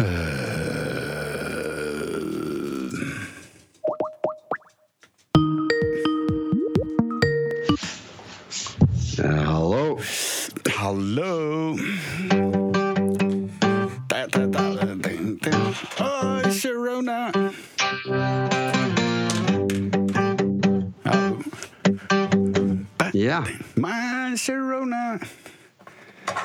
Eh,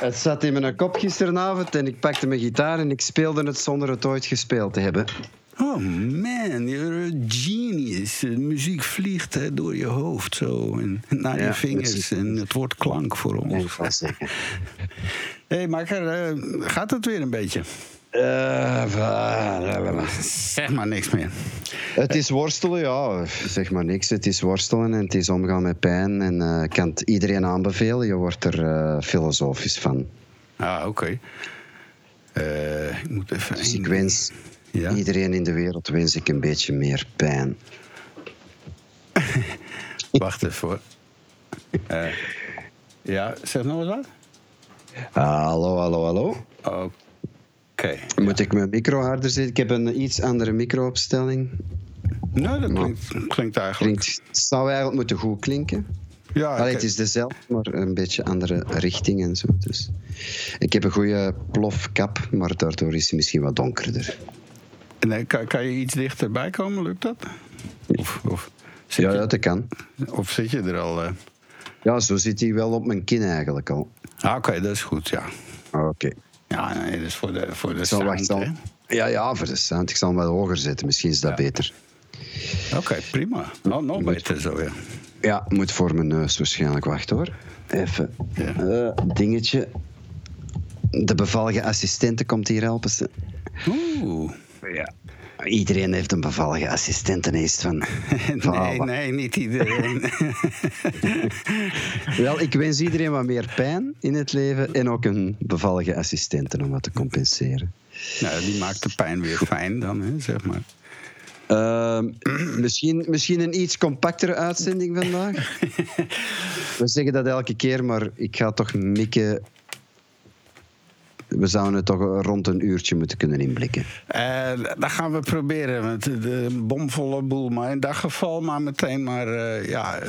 het zat in mijn kop gisteravond en ik pakte mijn gitaar en ik speelde het zonder het ooit gespeeld te hebben. Oh man, you're a genius. De muziek vliegt hè, door je hoofd zo en naar Ja, je vingers en het wordt klank voor ons. Hé, hey, Makker, eh, gaat het weer een beetje? Eh, va- Zeg maar niks meer. het is worstelen, ja. Zeg maar niks. Het is worstelen en het is omgaan met pijn. En eh, ik kan het iedereen aanbevelen. Je wordt er eh, filosofisch van. Ah, oké. Eh, ik moet even... Dus ik wens Ja? iedereen in de wereld wens ik een beetje meer pijn. Wacht even hoor. Eh, ja, zeg nog eens wat? Hallo, hallo, hallo. Oké. Moet ik mijn micro harder zetten? Ik heb een iets andere microopstelling. Nou, dat klinkt, klinkt eigenlijk... Klinkt, het zou eigenlijk moeten goed klinken. Ja, Allee, het is dezelfde, maar een beetje andere richting en zo. Dus. Ik heb een goede plofkap, maar daardoor is hij misschien wat donkerder. Nee, eh, kan, kan je iets dichterbij komen, lukt dat? Of, of, zit, Ja, je, ja, dat kan. of zit je er al... eh? Ja, zo zit hij wel op mijn kin eigenlijk al. Ah, oké, dat is goed, ja. Ah, Oké. Ja, nee, dat is voor de, voor de sound, wacht, zal-? Ja, ja, voor de sound. Ik zal hem wat hoger zetten. Misschien is dat Ja. beter. Oké, prima. Nou, nog Moet- beter zo, ja. Ja, moet voor mijn neus waarschijnlijk. Wacht hoor. Even. Ja. Eh, dingetje. De bevallige assistente komt hier helpen. Oeh. Ja. Iedereen heeft een bevallige assistente eerst van. Nee, nee, niet iedereen. Wel, ik wens iedereen wat meer pijn in het leven en ook een bevallige assistente om wat te compenseren. nou, die maakt de pijn weer fijn dan, hè, zeg maar. Ehm, misschien, misschien een iets compactere uitzending vandaag. We zeggen dat elke keer, maar ik ga toch mikken. We zouden het toch rond een uurtje moeten kunnen inblikken. Eh, dat gaan we proberen. Want de bomvolle boel. Maar in dat geval maar meteen maar... eh, ja,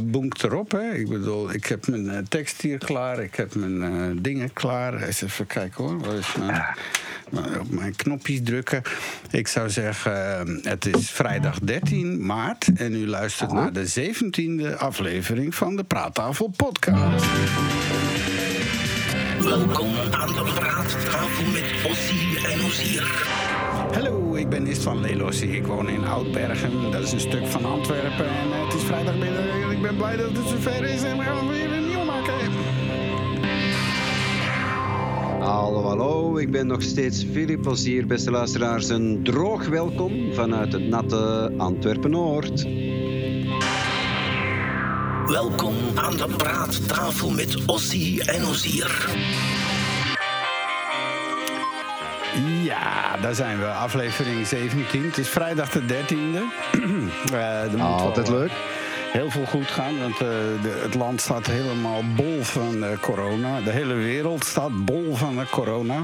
boenk erop. Hè. Ik bedoel, ik heb mijn tekst hier klaar. Ik heb mijn dingen klaar. Eens even kijken hoor. Is mijn, op mijn knopjes drukken. Ik zou zeggen, het is vrijdag 13 maart. En u luistert naar de 17e aflevering van de Praattafel podcast. Welkom aan de praattafel met Ossie en Ozier. Hallo, ik ben Ist van Lelossie. Ik woon in Oudbergen. Dat is een stuk van Antwerpen. En eh, het is vrijdagmiddag en ik ben blij dat het zover is. En we gaan weer een nieuw maken. Hallo, hallo. Ik ben nog steeds Filip hier, beste luisteraars. Een droog welkom vanuit het natte Antwerpen-Noord. Welkom aan de praattafel met Ossie en Ozier. Ja, daar zijn we. Aflevering 17. Het is vrijdag de 13e. Eh, er moet wel, Altijd eh, leuk. Heel veel goed gaan, want eh, de, het land staat helemaal bol van eh, corona. De hele wereld staat bol van de corona.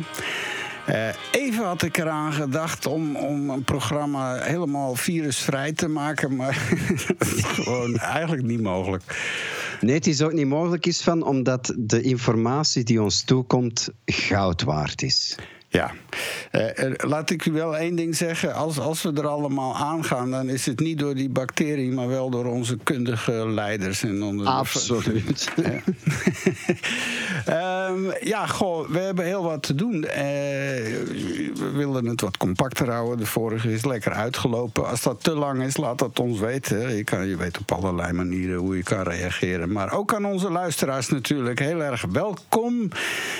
Eh, even had ik eraan gedacht om, om een programma helemaal virusvrij te maken, maar gewoon eigenlijk niet mogelijk. Nee, het is ook niet mogelijk is van, omdat de informatie die ons toekomt goud waard is. Ja, Eh, laat ik u wel één ding zeggen. Als, als we er allemaal aangaan, dan is het niet door die bacterie, maar wel door onze kundige leiders. En onder Absoluut. Ja. Ehm, ja, goh, we hebben heel wat te doen. Eh, we willen het wat compacter houden. De vorige is lekker uitgelopen. Als dat te lang is, laat dat ons weten. Je, kan, je weet op allerlei manieren hoe je kan reageren. Maar ook aan onze luisteraars natuurlijk heel erg welkom.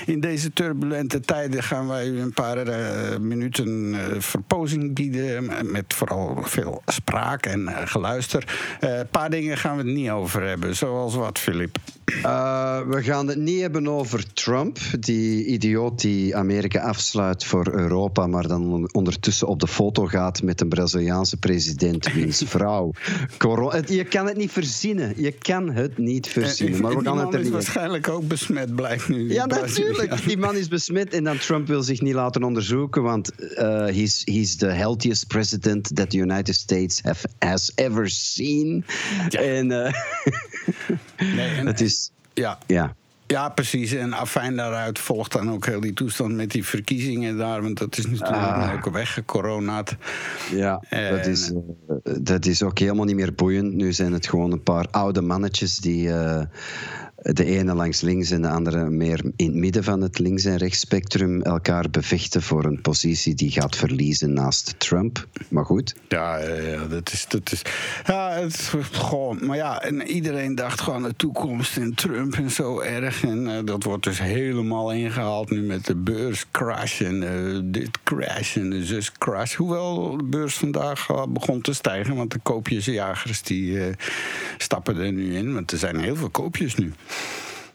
In deze turbulente tijden gaan wij u een paar eh, minuten eh, verpozing bieden. Met vooral veel spraak en eh, geluister. Een paar dingen gaan we het niet over hebben. Zoals wat, Filip? We gaan het niet hebben over Trump, die idioot die Amerika afsluit voor Europa, maar dan on- ondertussen op de foto gaat met een Braziliaanse president, wiens vrouw. Je kan het niet verzinnen. Je kan het niet verzinnen. Maar we gaan het er is niet waarschijnlijk ook besmet, blijkt nu. Ja, natuurlijk. Die man is besmet en dan Trump wil zich niet niet laten onderzoeken, want uh, he's, he's the healthiest president that the United States have, has ever seen. En, uh, nee, en het is. Ja. ja. Ja, precies. En afijn daaruit volgt dan ook heel die toestand met die verkiezingen daar. Want dat is natuurlijk ah. ook weggecoronaat. Ja, en... dat, is, uh, dat is ook helemaal niet meer boeiend. Nu zijn het gewoon een paar oude mannetjes die... Uh, de ene langs links en de andere meer in het midden van het links- en rechtsspectrum elkaar bevechten voor een positie die gaat verliezen naast Trump. Maar goed. Ja, dat is. Dat is ja, het, gewoon, maar ja, en iedereen dacht gewoon de toekomst en Trump en zo erg. En uh, dat wordt dus helemaal ingehaald nu met de beurs crash en uh, dit crash en de zus crash. Hoewel de beurs vandaag uh, begon te stijgen, want de koopjesjagers die stappen er nu in. Want er zijn heel veel koopjes nu.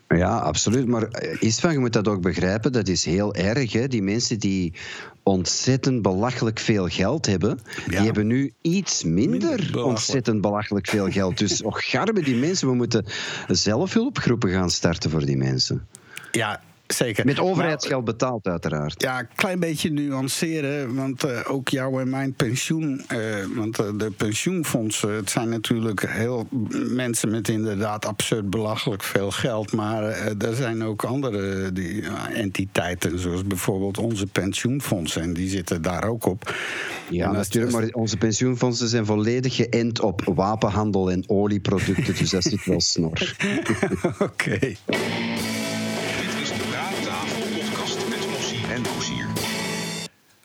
Ja, absoluut. Maar Isvan, je moet dat ook begrijpen. Dat is heel erg. Hè? Die mensen die ontzettend belachelijk veel geld hebben, die hebben nu iets minder, ontzettend belachelijk veel geld. Dus och, garbe die mensen. We moeten zelfhulpgroepen gaan starten voor die mensen. Ja, Zeker. Met overheidsgeld betaald, uiteraard. Ja, een klein beetje nuanceren. Want uh, ook jouw en mijn pensioen. Uh, want uh, de pensioenfondsen. Het zijn natuurlijk heel mensen met inderdaad absurd belachelijk veel geld. Maar er zijn ook andere die, entiteiten. Zoals bijvoorbeeld onze pensioenfondsen. En die zitten daar ook op. Ja, natuurlijk. Maar onze pensioenfondsen zijn volledig geënt op wapenhandel en olieproducten. dus dat zit wel snor. Oké. Okay.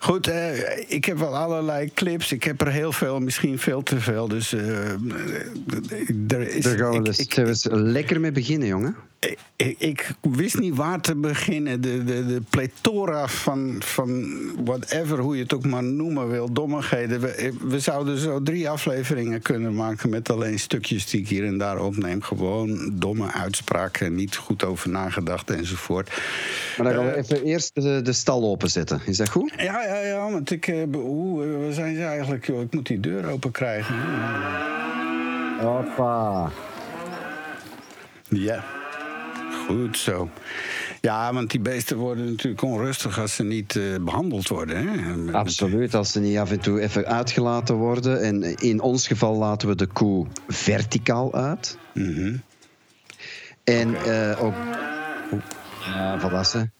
Goed, uh, ik heb wel allerlei clips. Ik heb er heel veel, misschien veel te veel. Dus uh, er is. Daar gaan we dus ik, ik, lekker mee beginnen, jongen. Ik, ik, wist niet waar te beginnen. De, de, de plethora van, van whatever, hoe je het ook maar noemen wil, dommigheden. We, we zouden zo drie afleveringen kunnen maken met alleen stukjes die ik hier en daar opneem. Gewoon domme uitspraken, niet goed over nagedacht enzovoort. Maar dan gaan we uh, even eerst de, de, stal openzetten. Is dat goed? Ja, ja, ja. Want ik. Uh, hoe zijn ze eigenlijk? Joh, ik moet die deur open krijgen. Hoppa. Ja. Goed zo. Ja, want die beesten worden natuurlijk onrustig als ze niet uh, behandeld worden. Hè? Absoluut, als ze niet af en toe even uitgelaten worden. En in ons geval laten we de koe verticaal uit. Mm -hmm. En uh, ook. Ja, verrassen.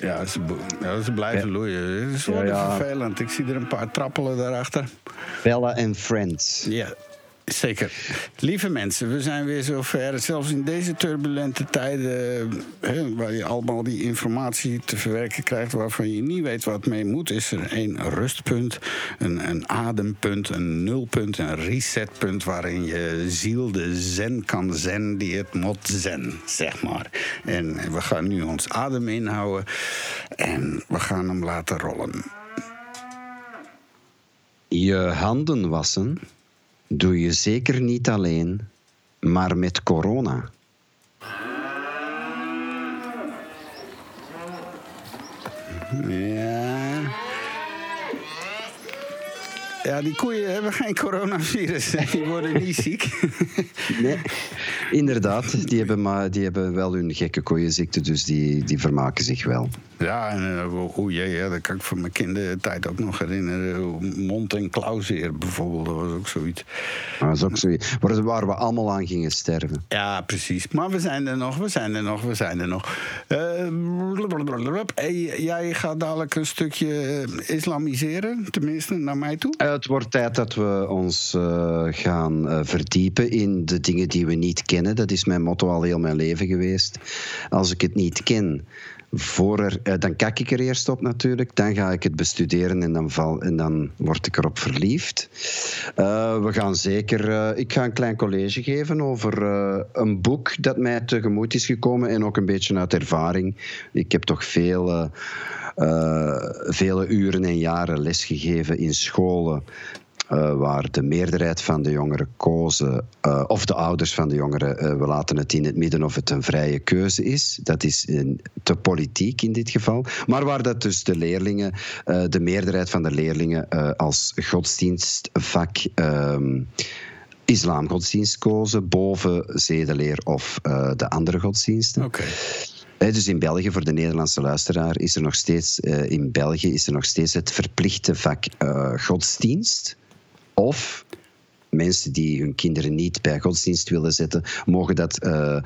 Ja, ze, ja, ze blijven loeien. Het is wel vervelend. Ik zie er een paar trappelen daarachter. Bella en Friends. Ja, Zeker. Lieve mensen, we zijn weer zover. Zelfs in deze turbulente tijden, hè, waar je allemaal die informatie te verwerken krijgt waarvan je niet weet wat mee moet, is er één rustpunt, een, een adempunt, een nulpunt, een resetpunt waarin je ziel de zen kan zen die het moet zen, zeg maar. En we gaan nu ons adem inhouden en we gaan hem laten rollen. Je handen wassen doe je zeker niet alleen, maar met corona. Ja. Ja, die koeien hebben geen coronavirus. Die worden niet ziek. Nee, inderdaad. Die hebben, maar, die hebben wel hun gekke koeienziekte, dus die, die vermaken zich wel. Ja, en uh, o jee, ja, dat kan ik van mijn kindertijd ook nog herinneren. Mond- en klauwzeer bijvoorbeeld, dat was ook zoiets. Dat was ook zoiets waar, waar we allemaal aan gingen sterven. Ja, precies. Maar we zijn er nog, we zijn er nog, we zijn er nog. Uh, hey, jij gaat dadelijk een stukje islamiseren, tenminste naar mij toe? Uh, het wordt tijd dat we ons gaan verdiepen in de dingen die we niet kennen. Dat is mijn motto al heel mijn leven geweest. Als ik het niet ken, voor er, uh, dan kijk ik er eerst op natuurlijk. Dan ga ik het bestuderen en dan, val, en dan word ik erop verliefd. Uh, we gaan zeker... Uh, ik ga een klein college geven over een boek dat mij tegemoet is gekomen en ook een beetje uit ervaring. Ik heb toch veel... vele uren en jaren lesgegeven in scholen uh, waar de meerderheid van de jongeren kozen, uh, of de ouders van de jongeren, uh, we laten het in het midden of het een vrije keuze is. Dat is te politiek in dit geval. Maar waar dat dus de leerlingen, de meerderheid van de leerlingen als godsdienstvak. Um, islamgodsdienst kozen boven zedeleer of de andere godsdiensten. Okay. Dus in België, voor de Nederlandse luisteraar, is er nog steeds, eh, in België is er nog steeds het verplichte vak eh, godsdienst. Of mensen die hun kinderen niet bij godsdienst willen zetten, mogen dat eh, eh,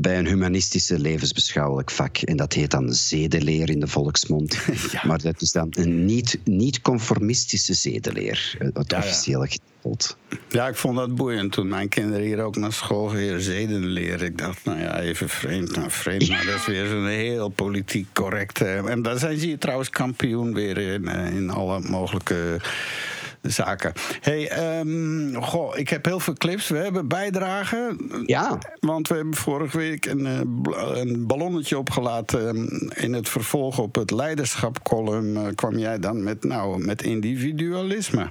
bij een humanistische levensbeschouwelijk vak. En dat heet dan zedeleer in de volksmond. Maar dat is dan een niet- niet-conformistische zedeleer, eh, het Ja, ja. officiële getiteld. Ja, ik vond dat boeiend toen mijn kinderen hier ook naar school gingen zeden leren. Ik dacht, nou ja, even vreemd, nou vreemd, maar dat is weer zo'n heel politiek correct. eh, En daar zijn ze hier trouwens kampioen weer in, in alle mogelijke zaken. hey, ehm, goh, ik heb heel veel clips. We hebben bijdragen. Ja. Want we hebben vorige week een, eh, een ballonnetje opgelaten. eh, In het vervolg op het leiderschapcolumn eh, kwam jij dan met, nou, met individualisme.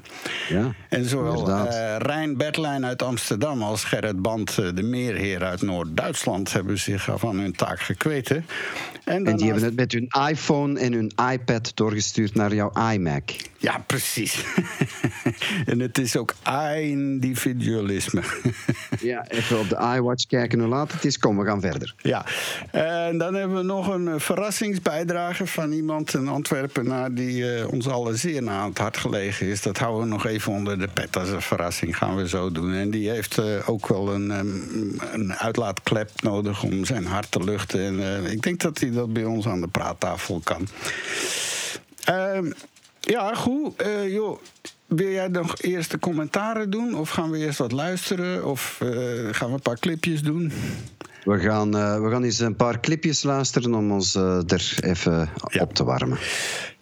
Ja, En zowel eh Rijn Bertlijn uit Amsterdam als Gerrit Band, de meerheer uit Noord-Duitsland, hebben zich van hun taak gekweten. En, En die hebben het met hun iPhone en hun iPad doorgestuurd naar jouw iMac. Ja, precies. en het is ook individualisme. Ja, even op de iWatch kijken hoe laat het is. Kom, we gaan verder. Ja, en dan hebben we nog een verrassingsbijdrage van iemand, een Antwerpenaar, die eh, ons allen zeer na aan het hart gelegen is. Dat houden we nog even onder de pet als een verrassing, gaan we zo doen. En die heeft eh, ook wel een, ehm, een uitlaatklep nodig om zijn hart te luchten. En eh, ik denk dat hij dat bij ons aan de praattafel kan. Ehm, ja, goed. Eh, joh. Wil jij nog eerst de commentaren doen? Of gaan we eerst wat luisteren? Of eh, gaan we een paar clipjes doen? We gaan, eh, we gaan eens een paar clipjes luisteren om ons er even Ja. op te warmen.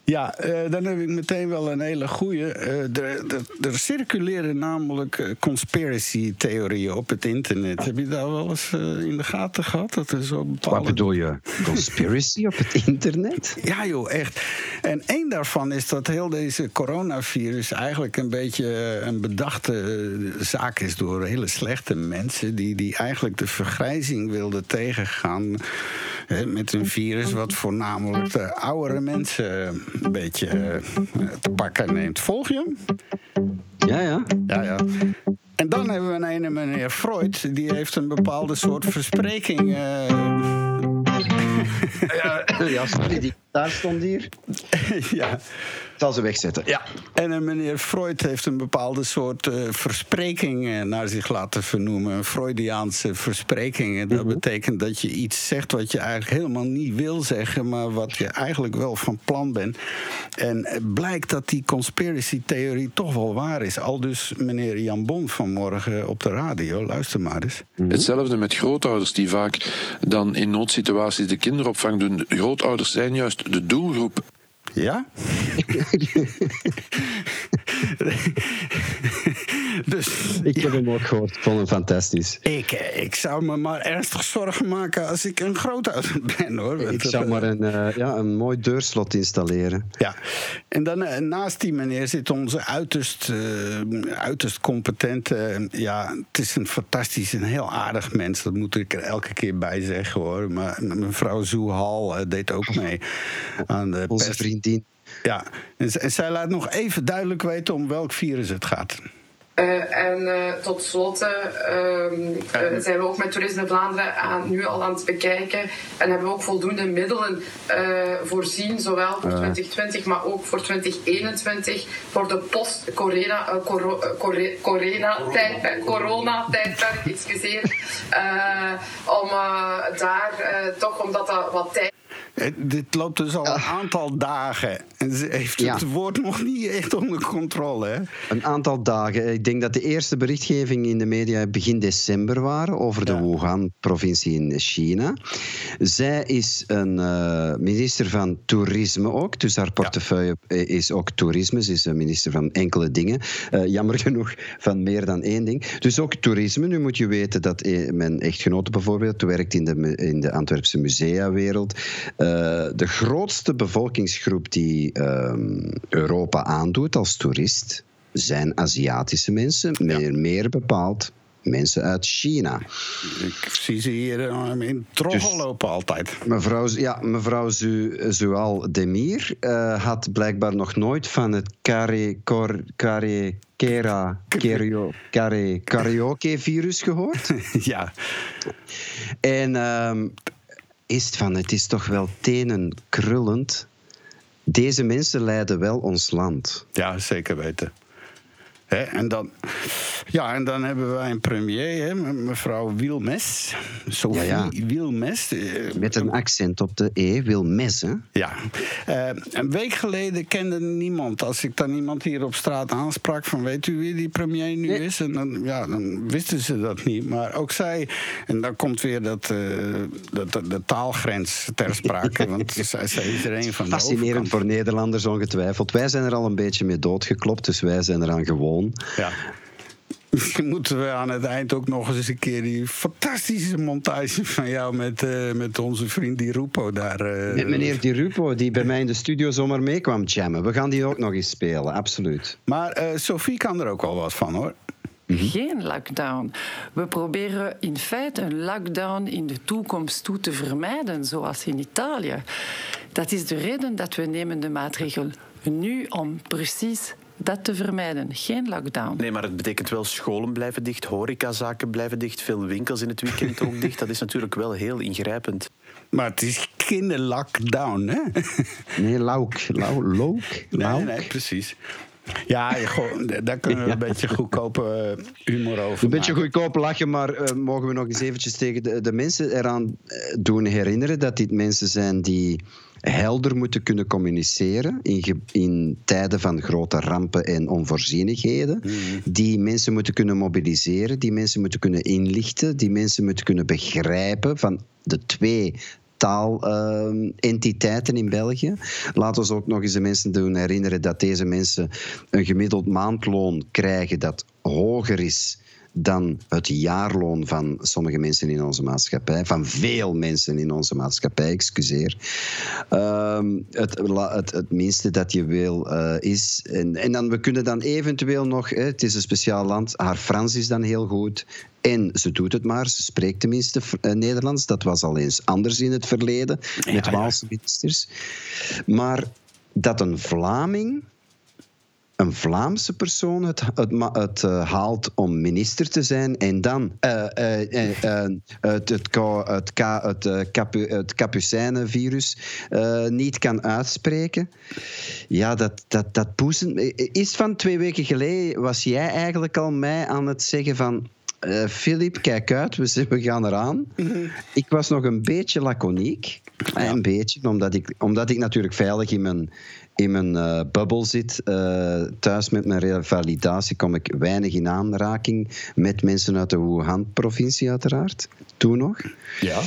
Ja, eh, dan heb ik meteen wel een hele goeie. Eh, er, er, er circuleren namelijk eh, conspiracy-theorieën op het internet. Heb je daar wel eens in de gaten gehad? Dat er zo bepaalde... Wat bedoel je? Conspiracy op het internet? Ja, joh, echt. En één daarvan is dat heel deze coronavirus eigenlijk een beetje een bedachte zaak is door hele slechte mensen die, die eigenlijk de vergrijzing wilden tegengaan met een virus wat voornamelijk de oudere mensen eh, een beetje eh, te pakken neemt. Volg je hem? Ja, ja. Ja, ja. En dan hebben we een ene meneer Freud, die heeft een bepaalde soort verspreking. eh, Ja, sorry, die daar stond hier. ja. Ik zal ze wegzetten. Ja. En een meneer Freud heeft een bepaalde soort eh, verspreking eh, naar zich laten vernoemen. Een Freudiaanse verspreking. En Dat betekent dat je iets zegt wat je eigenlijk helemaal niet wil zeggen, maar wat je eigenlijk wel van plan bent. En het blijkt dat die conspiracy-theorie toch wel waar is. Al dus meneer Jan Bon vanmorgen op de radio. Luister maar eens. Hetzelfde met grootouders die vaak dan in noodsituaties de kinderopvang doen. Grootouders zijn juist de doelgroep. Ja? dus Ik heb hem ook gehoord. Ik vond hem fantastisch. Ik, eh, ik zou me maar ernstig zorgen maken als ik een grootouder ben, hoor. Ik zou eh, maar een, eh, ja, een mooi deurslot installeren. Ja, en dan eh, naast die meneer zit onze uiterst, eh, uiterst competente... eh, ja, het is een fantastisch en heel aardig mens. Dat moet ik er elke keer bij zeggen, hoor. Maar mevrouw Zoehal eh, deed ook mee aan de Onze vriendin. Ja, en, en zij laat nog even duidelijk weten om welk virus het gaat. Eh, en eh, tot slot eh, ehm, eh, zijn we ook met Toerisme Vlaanderen aan, nu al aan het bekijken. En hebben we ook voldoende middelen voorzien, zowel voor 2020, maar ook voor 2021. Voor de post-corona eh, coro- core- corona-tijdperk, corona-tijdperk, excuseer. Om daar toch, omdat dat wat tijd Dit loopt dus al een aantal dagen. En ze heeft Ja. het woord nog niet echt onder controle, hè? Een aantal dagen. Ik denk dat de eerste berichtgeving in de media begin december waren over de Ja. Wuhan-provincie in China. Zij is een eh, minister van toerisme ook, dus haar portefeuille eh, is ook toerisme. Ze is een minister van enkele dingen. Eh, jammer genoeg van meer dan één ding. Dus ook toerisme. Nu moet je weten dat eh, mijn echtgenote bijvoorbeeld werkt in de, in de Antwerpse museawereld. Eh, de grootste bevolkingsgroep die ehm, Europa aandoet als toerist zijn Aziatische mensen, meer, meer bepaald mensen uit China. Ik zie ze hier eh, in troggen Dus- lopen altijd. Mevrouw, ja, mevrouw Zu, Zual Demir eh, had blijkbaar nog nooit van het kare, cor, kare, kera, kerio, kare, karaoke-virus gehoord. ja. En ehm, is het van, het is toch wel tenen krullend. Deze mensen leiden wel ons land. Ja, zeker weten. En, dan, ja, en dan hebben wij een premier, mevrouw Wielmes. Sophie Ja, Wielmes. eh, Met een accent op de E, Wilmes, hè? Ja, Eh, een week geleden kende niemand. Als ik dan iemand hier op straat aansprak van weet u wie die premier nu is? En dan, ja, dan wisten ze dat niet. Maar ook zij, en dan komt weer dat, eh, dat, de taalgrens ter sprake. Want zij, zij is er een van de Fascinerend voor Nederlanders ongetwijfeld. Wij zijn er al een beetje mee doodgeklopt, dus wij zijn eraan gewoon. Ja. Misschien moeten we aan het eind ook nog eens een keer die fantastische montage van jou met, eh, met onze vriend Di Rupo daar. eh, Met meneer Di Rupo, die bij mij in de studio zomaar mee kwam jammen. We gaan die ook nog eens spelen, absoluut. Maar eh, Sophie kan er ook wel wat van hoor. Geen lockdown. We proberen in feite een lockdown in de toekomst toe te vermijden, zoals in Italië. Dat is de reden dat we nemen de maatregel nu om precies dat te vermijden. Geen lockdown. Nee, maar het betekent wel scholen blijven dicht, horecazaken blijven dicht, veel winkels in het weekend ook dicht. Dat is natuurlijk wel heel ingrijpend. Maar het is geen lockdown, hè? Nee, lauk. Lau, louk? Nee, Lauk? nee, precies. Ja, goh, daar kunnen we een beetje goedkope eh, humor over Een beetje goedkoop lachen, maar eh, mogen we nog eens eventjes tegen de, de mensen eraan eh, doen herinneren dat dit mensen zijn die helder moeten kunnen communiceren in, in tijden van grote rampen en onvoorzienigheden. Die mensen moeten kunnen mobiliseren, die mensen moeten kunnen inlichten, die mensen moeten kunnen begrijpen van de twee taalentiteiten in België. Laten we ook nog eens de mensen doen herinneren dat deze mensen een gemiddeld maandloon krijgen dat hoger is dan het jaarloon van sommige mensen in onze maatschappij, van veel mensen in onze maatschappij, excuseer. Ehm, het, het, het minste dat je wil eh, is. En, en dan, we kunnen dan eventueel nog, hè, het is een speciaal land, haar Frans is dan heel goed. En ze doet het maar, ze spreekt tenminste eh, Nederlands. Dat was al eens anders in het verleden, met ja. Waalse ministers. Maar dat een Vlaming een Vlaamse persoon het, het, het eh, haalt om minister te zijn en dan eh, eh, het, het, het, ka- het, capu, het Capucijnen-virus niet kan uitspreken. Ja, dat, dat, dat boezem. Is van twee weken geleden was jij eigenlijk al mij aan het zeggen van. Filip, kijk uit, we, we gaan eraan. Ik was nog een beetje laconiek. Een beetje, omdat ik, omdat ik natuurlijk veilig in mijn, in mijn eh, bubbel zit. Eh, thuis met mijn revalidatie kom ik weinig in aanraking met mensen uit de Wuhan-provincie, uiteraard. Toen nog. Ja.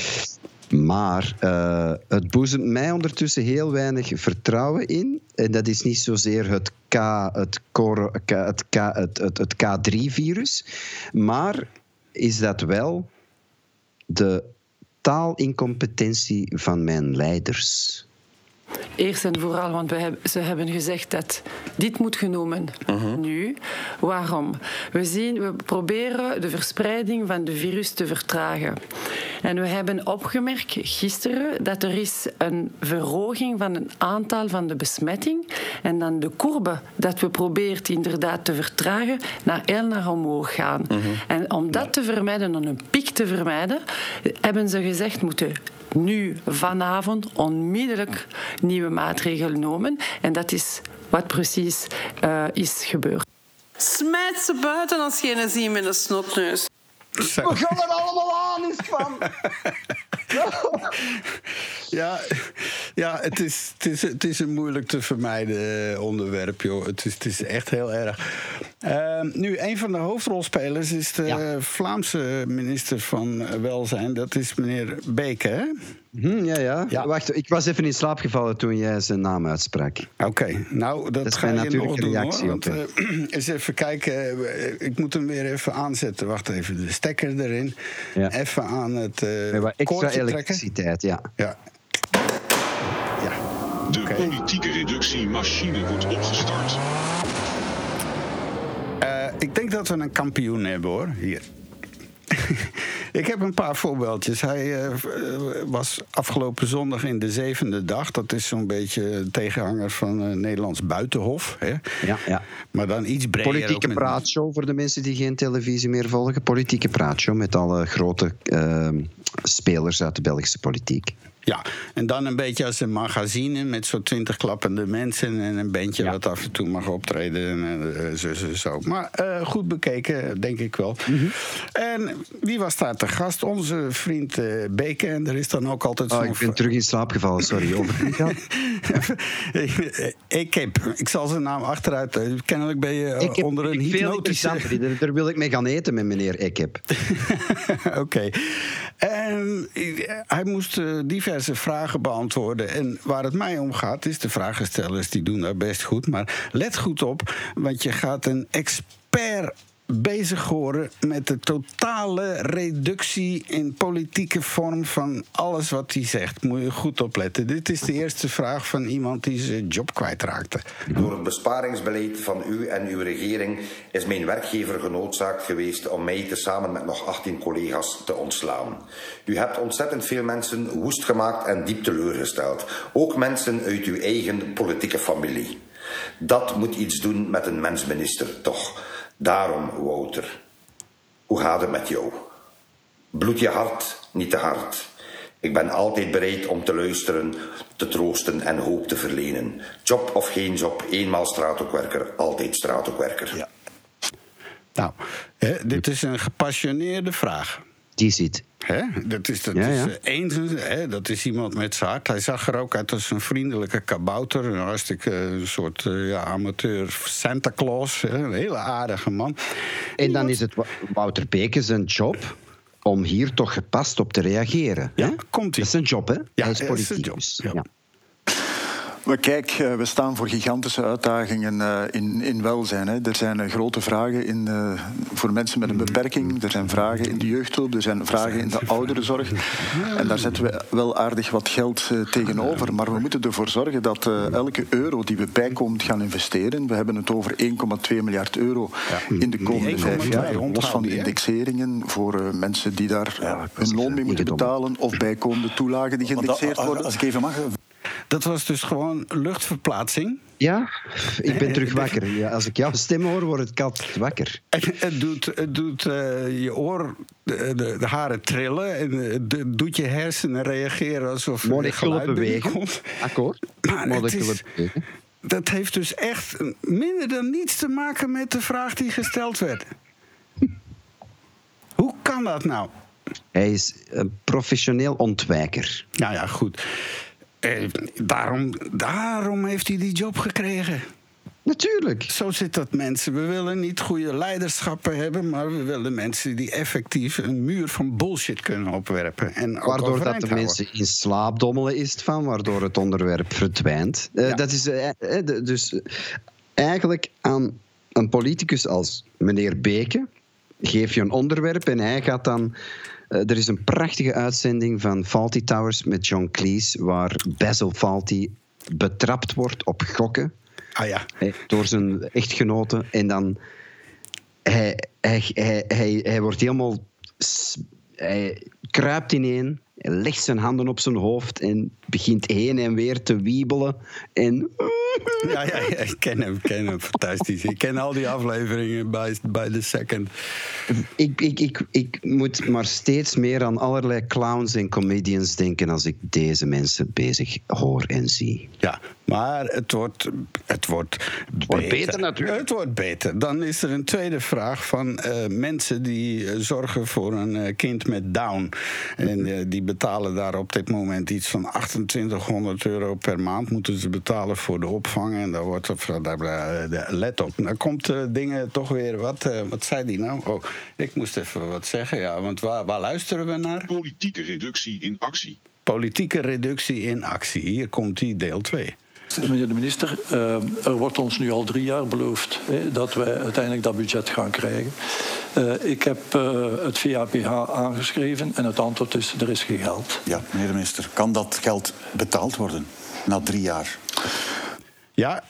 Maar eh, het boezemt mij ondertussen heel weinig vertrouwen in. En dat is niet zozeer het, K, het, cor- K- het, K, het, het, het K3-virus. Maar is dat wel de taalincompetentie van mijn leiders. Eerst en vooral, want we hebben, ze hebben gezegd dat dit moet genomen nu. Waarom? We, zien, we proberen de verspreiding van de virus te vertragen. En we hebben opgemerkt gisteren dat er is een verhoging van het aantal van de besmetting. En dan de courbe dat we probeert inderdaad te vertragen, naar heel naar omhoog gaan. En om dat te vermijden, om een piek te vermijden, hebben ze gezegd moeten nu, vanavond, onmiddellijk nieuwe maatregelen nemen. En dat is wat precies eh, is gebeurd. Smijt ze buiten als je een ziet met een snotneus. We gaan er allemaal aan, is van. Ja, ja het, is, het, is, het is een moeilijk te vermijden eh, onderwerp, joh. Het is, het is echt heel erg. Ehm, nu, een van de hoofdrolspelers is de Ja. Vlaamse minister van Welzijn. Dat is meneer Beke, hè? Hm, ja, ja, Ja. Wacht, ik was even in slaap gevallen toen jij zijn naam uitsprak. Oké, nou, dat, is ga je nog doen, reactie hoor. op, Want, eh, eens even kijken. eh, Ik moet hem weer even aanzetten. Wacht even, de stekker erin. Ja. Even aan het eh Met wat extra koordje trekken. elektriciteit, ja. Ja. Ja. De Oké. politieke reductiemachine wordt opgestart. Eh, ik denk dat we een kampioen hebben hoor, hier. ik heb een paar voorbeeldjes. Hij eh, was afgelopen zondag in de zevende dag. Dat is zo'n beetje tegenhanger van eh, Nederlands Buitenhof. Hè? Ja, ja. Maar dan iets breder. Politieke met- praatshow voor de mensen die geen televisie meer volgen. Politieke praatshow met alle grote ehm, spelers uit de Belgische politiek. Ja, en dan een beetje als een magazine met zo'n twintig klappende mensen en een bandje Ja. wat af en toe mag optreden en eh, zo, zo, zo. Maar eh, goed bekeken, denk ik wel. En wie was daar te gast? Onze vriend eh, Beke. En er is dan ook altijd Oh, ik ben terug in slaap gevallen, sorry. Ik heb, ik zal zijn naam achteruit. Kennelijk ben je Ik heb onder een veel hypnotische. interessanter. Daar, daar wil ik mee gaan eten met meneer Ekeb. Oké. En hij moest eh, vragen beantwoorden. En waar het mij om gaat, is de vragenstellers die doen daar best goed. Maar let goed op, want je gaat een expert bezig horen met de totale reductie in politieke vorm van alles wat hij zegt. Moet je goed opletten. Dit is de eerste vraag van iemand die zijn job kwijtraakte. Door het besparingsbeleid van u en uw regering is mijn werkgever genoodzaakt geweest om mij tezamen met nog 18 collega's te ontslaan. U hebt ontzettend veel mensen woest gemaakt en diep teleurgesteld. Ook mensen uit uw eigen politieke familie. Dat moet iets doen met een mensminister, toch? Daarom, Wouter. Hoe gaat het met jou? Bloed je hart, niet te hard. Ik ben altijd bereid om te luisteren, te troosten en hoop te verlenen. Job of geen job, eenmaal straathoekwerker, altijd straathoekwerker. Ja. Nou, hè, dit is een gepassioneerde vraag. Die ziet. Hè? Dat is, dat Ja, is ja. eh, hè? dat is iemand met zijn hart. Hij zag er ook uit als een vriendelijke kabouter. Een hartstikke eh, een soort eh, ja, amateur Santa Claus. Hè? Een hele aardige man. En dan is het Wouter Beke zijn job om hier toch gepast op te reageren. Ja. Dat is zijn job, hè? Ja, Hij is job, ja. Maar kijk, eh, we staan voor gigantische uitdagingen eh, in, in welzijn. Hè. Er zijn eh, grote vragen in, eh, voor mensen met een beperking. Er zijn vragen in de jeugdhulp. Er zijn vragen in de ouderenzorg. En daar zetten we wel aardig wat geld tegenover. Maar we moeten ervoor zorgen dat eh, elke euro die we bijkomend gaan investeren... We hebben het over 1,2 miljard euro in de komende vijf 1,2 jaar. Los van de indexeringen voor eh, mensen die daar hun loon mee moeten betalen... of bijkomende toelagen die geïndexeerd worden. Als ik even mag, Dat was dus gewoon luchtverplaatsing. Ja, ik ben terug wakker. Ja, als ik jouw stem hoor, wordt het kat wakker. Het doet, het doet eh, je oor, de, de, de haren trillen. En eh, het doet je hersenen reageren alsof er Moleculen geluid bewegen. Akkoord? Maar Moleculen bewegen. Dat heeft dus echt minder dan niets te maken met de vraag die gesteld werd. Hoe kan dat nou? Hij is een professioneel ontwijker. Nou ja, goed. Eh, daarom, daarom heeft hij die job gekregen. Natuurlijk. Zo zit dat mensen. We willen niet goede leiderschappen hebben, maar we willen mensen die effectief een muur van bullshit kunnen opwerpen. En Waardoor dat de mensen in slaap dommelen is het van, waardoor het onderwerp verdwijnt. Eh, Dat is eh, eh, dus eigenlijk aan een politicus als meneer Beke geef je een onderwerp en hij gaat dan. Eh, er is een prachtige uitzending van Faulty Towers met John Cleese, waar Basil Faulty betrapt wordt op gokken Ah ja. door zijn echtgenote. En dan. Hij, hij, hij, hij, hij wordt helemaal. Hij kruipt ineen, hij legt zijn handen op zijn hoofd en begint heen en weer te wiebelen. En. Ja, ja, ja, ik ken hem, ik ken hem. Fantastisch. Ik ken al die afleveringen bij, bij de second. Ik, ik, ik, ik moet maar steeds meer aan allerlei clowns en comedians denken als ik deze mensen bezig hoor en zie. Ja, maar het wordt, het wordt, wordt beter natuurlijk. Het wordt beter. Dan is er een tweede vraag van eh, mensen die eh, zorgen voor een eh, kind met Down. En eh, die betalen daar op dit moment iets van 2800 euro per maand. Moeten ze betalen voor de opvang. En daar wordt daar, daar- let op. Dan komt dingen toch weer. Wat, wat zei die nou? Oh, ik moest even wat zeggen. Ja, want waar, waar luisteren we naar? Politieke reductie in actie. Politieke reductie in actie. Hier komt die deel 2. Meneer de minister, eh, er wordt ons nu al drie jaar beloofd hè, dat wij uiteindelijk dat budget gaan krijgen. Eh, ik heb eh, het VAPH aangeschreven en het antwoord is er is geen geld. Ja, meneer de minister, kan dat geld betaald worden na drie jaar? Ja,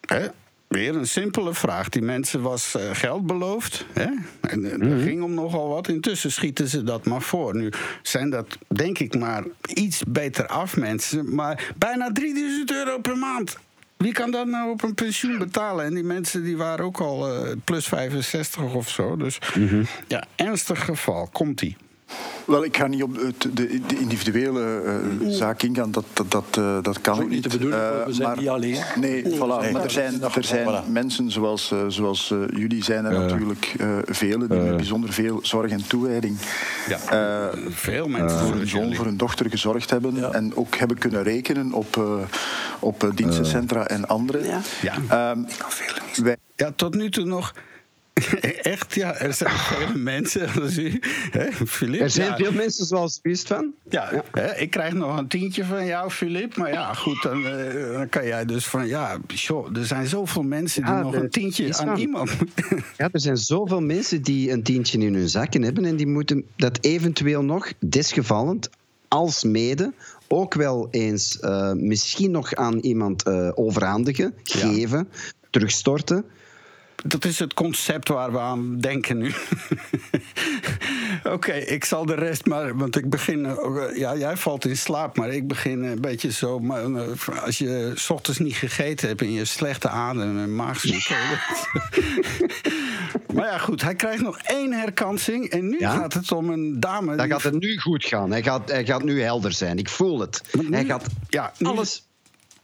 hè? Weer een simpele vraag. Die mensen was eh, geld beloofd. Hè? En eh, er ging om nogal wat. Intussen schieten ze dat maar voor. Nu zijn dat, denk ik, maar iets beter af mensen. Maar bijna 3000 euro per maand. Wie kan dat nou op een pensioen betalen? En die mensen die waren ook al eh, plus 65 of zo. Dus ja, ernstig geval. Komt-ie. Wel, ik ga niet op het, de, de individuele uh, zaak ingaan, dat, dat, dat, uh, dat kan ook niet. te bedoelen, uh, we zijn maar, niet alleen. Nee, nee. voilà, nee. maar er zijn, er zijn voilà. mensen zoals, zoals jullie zijn er natuurlijk velen, die met bijzonder veel zorg en toewijding ja. veel mensen voor hun zoon, voor hun dochter gezorgd hebben ja. en ook hebben kunnen rekenen op, op dienstencentra en andere. Ja. Ja. Um, wij... ja, tot nu toe nog Echt, ja. Er zijn vele mensen u. Hè, Philippe, er zijn ja. veel mensen zoals u van. Ja, ja. Hè, ik krijg nog een tientje van jou, Philippe. Maar ja, goed, dan, uh, dan kan jij dus van... Ja, joh, er zijn zoveel mensen die nog een tientje aan van. iemand... Ja, er zijn zoveel mensen die een tientje in hun zakken hebben... en die moeten dat eventueel nog, desgevallend, als mede ook wel eens uh, misschien nog aan iemand uh, overhandigen, geven, terugstorten dat is het concept waar we aan denken nu. Oké, okay, ik zal de rest maar. Want ik begin. Ja, jij valt in slaap, maar ik begin een beetje zo. Maar als je s ochtends niet gegeten hebt en je slechte adem en maagziek. maar ja, goed, hij krijgt nog één herkansing. En nu ja? gaat het om een dame. Dan gaat het nu goed gaan. Hij gaat, hij gaat nu helder zijn. Ik voel het. Nu, hij gaat ja, nu... alles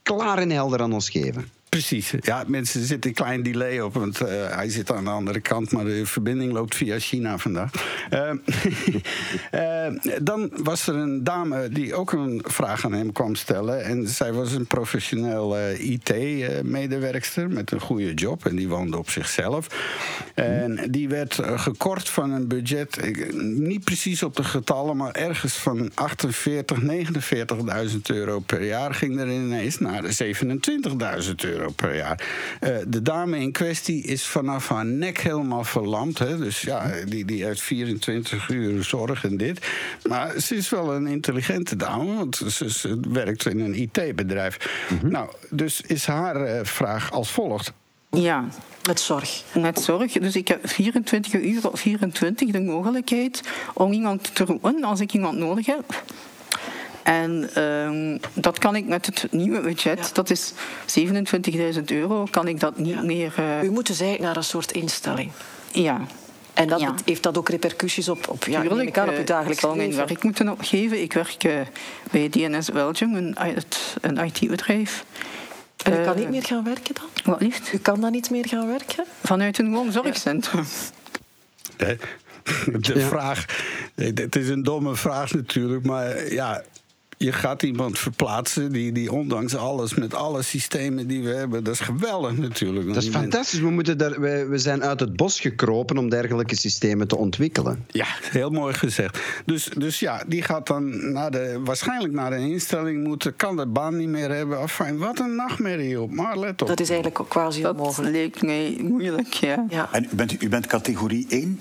klaar en helder aan ons geven. Precies. Ja, mensen zitten een klein delay op, want uh, hij zit aan de andere kant, maar de verbinding loopt via China vandaag. Uh, uh, dan was er een dame die ook een vraag aan hem kwam stellen. En zij was een professioneel IT-medewerkster met een goede job en die woonde op zichzelf. En die werd gekort van een budget, niet precies op de getallen, maar ergens van 48, 49.000 euro per jaar ging er ineens naar 27.000 euro per jaar. Uh, de dame in kwestie is vanaf haar nek helemaal verlamd. Hè? Dus ja, die, die heeft 24 uur zorg en dit. Maar ze is wel een intelligente dame, want ze, ze werkt in een IT-bedrijf. Mm -hmm. Nou, dus is haar uh, vraag als volgt. Ja. Met zorg. Met zorg. Dus ik heb 24 uur of 24 de mogelijkheid om iemand te roepen als ik iemand nodig heb. En um, dat kan ik met het nieuwe budget, ja. dat is 27.000 euro, kan ik dat niet ja. meer... Uh... U moet dus eigenlijk naar een soort instelling. Ja. En dat ja. heeft dat ook repercussies op, op, ja, Tuurlijk, ik aan op uw dagelijks leven? Ik zal mijn werk moeten opgeven. Ik werk uh, bij DNS Belgium, een, een IT-bedrijf. En u uh, kan niet meer gaan werken dan? Wat liefst? U kan dan niet meer gaan werken? Vanuit een woonzorgcentrum. De, de vraag, het is een domme vraag natuurlijk, maar ja, je gaat iemand verplaatsen die, die ondanks alles, met alle systemen die we hebben, dat is geweldig natuurlijk. Dat is fantastisch. We, moeten daar, we, we zijn uit het bos gekropen om dergelijke systemen te ontwikkelen. Ja, heel mooi gezegd. Dus, dus ja, die gaat dan naar de, waarschijnlijk naar een instelling moeten, kan de baan niet meer hebben. Enfin, wat een nachtmerrie op. Maar let op. Dat is eigenlijk ook quasi onmogelijk. Dat leek mij moeilijk, ja. ja. En u bent, u bent categorie 1?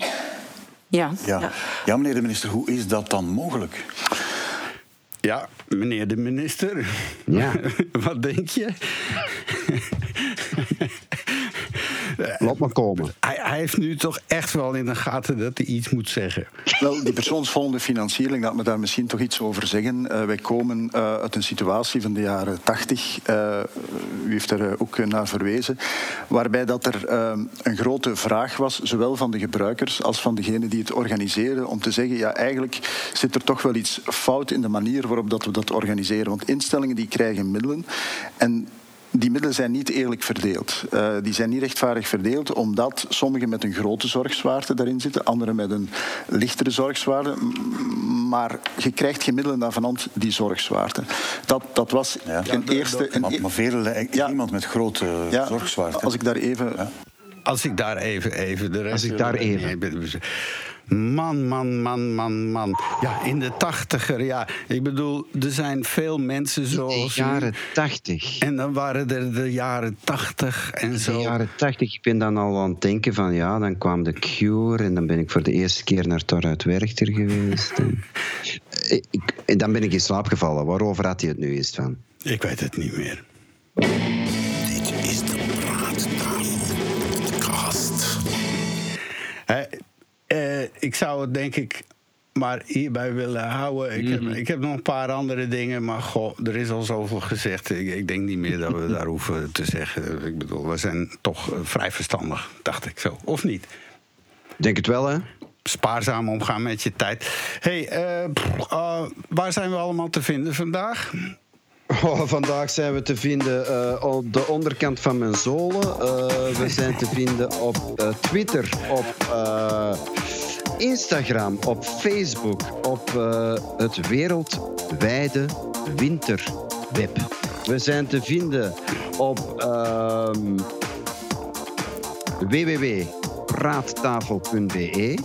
Ja. ja. Ja. ja, meneer de minister, hoe is dat dan mogelijk? Ja, meneer de minister. Ja. Wat denk je? Laat maar komen. Hij, hij, heeft nu toch echt wel in de gaten dat hij iets moet zeggen. Wel, die persoonsvollende financiering, laat me daar misschien toch iets over zeggen. Uh, wij komen uh, uit een situatie van de jaren tachtig, uh, u heeft er ook naar verwezen, waarbij dat er een grote vraag was, zowel van de gebruikers als van degenen die het organiseren, om te zeggen, ja, eigenlijk zit er toch wel iets fout in de manier waarop dat we dat organiseren. Want instellingen die krijgen middelen en die middelen zijn niet eerlijk verdeeld. Uh, die zijn niet rechtvaardig verdeeld, omdat sommigen met een grote zorgzwaarte daarin zitten, anderen met een lichtere zorgzwaarte. Maar je krijgt geen middelen naar vanand die zorgzwaarte. Dat, dat was ja. een ja, eerste... Een, maar, maar vele ja. iemand met grote ja, zorgzwaarte. Als ik daar even... Als ik daar even, even de rest... Als ik daar even... Man, man, man, man, man. Ja, in de tachtiger, ja. Ik bedoel, er zijn veel mensen zoals... De jaren tachtig. En dan waren er de jaren tachtig en zo. De jaren tachtig, ik ben dan al aan het denken van... Ja, dan kwam de Cure en dan ben ik voor de eerste keer naar Torhout Werchter geweest. en, ik, en dan ben ik in slaap gevallen. Waarover had hij het nu eens van? Ik weet het niet meer. Dit is de Praattafel podcast. Hey, uh, ik zou het denk ik maar hierbij willen houden. Ik, Mhm. heb, ik heb nog een paar andere dingen, maar goh, er is al zoveel gezegd. Ik, ik denk niet meer dat we daar hoeven te zeggen. Ik bedoel, we zijn toch uh, vrij verstandig, dacht ik zo. Of niet? Denk het wel, hè? spaarzaam omgaan met je tijd. hey, eh, eh, waar zijn we allemaal te vinden vandaag? Oh, vandaag zijn we te vinden eh, op de onderkant van mijn zolen. Eh, we zijn te vinden op eh, Twitter, op Instagram, op Facebook, op het wereldwijde winterweb. We zijn te vinden op ehm, www.praattafel.be.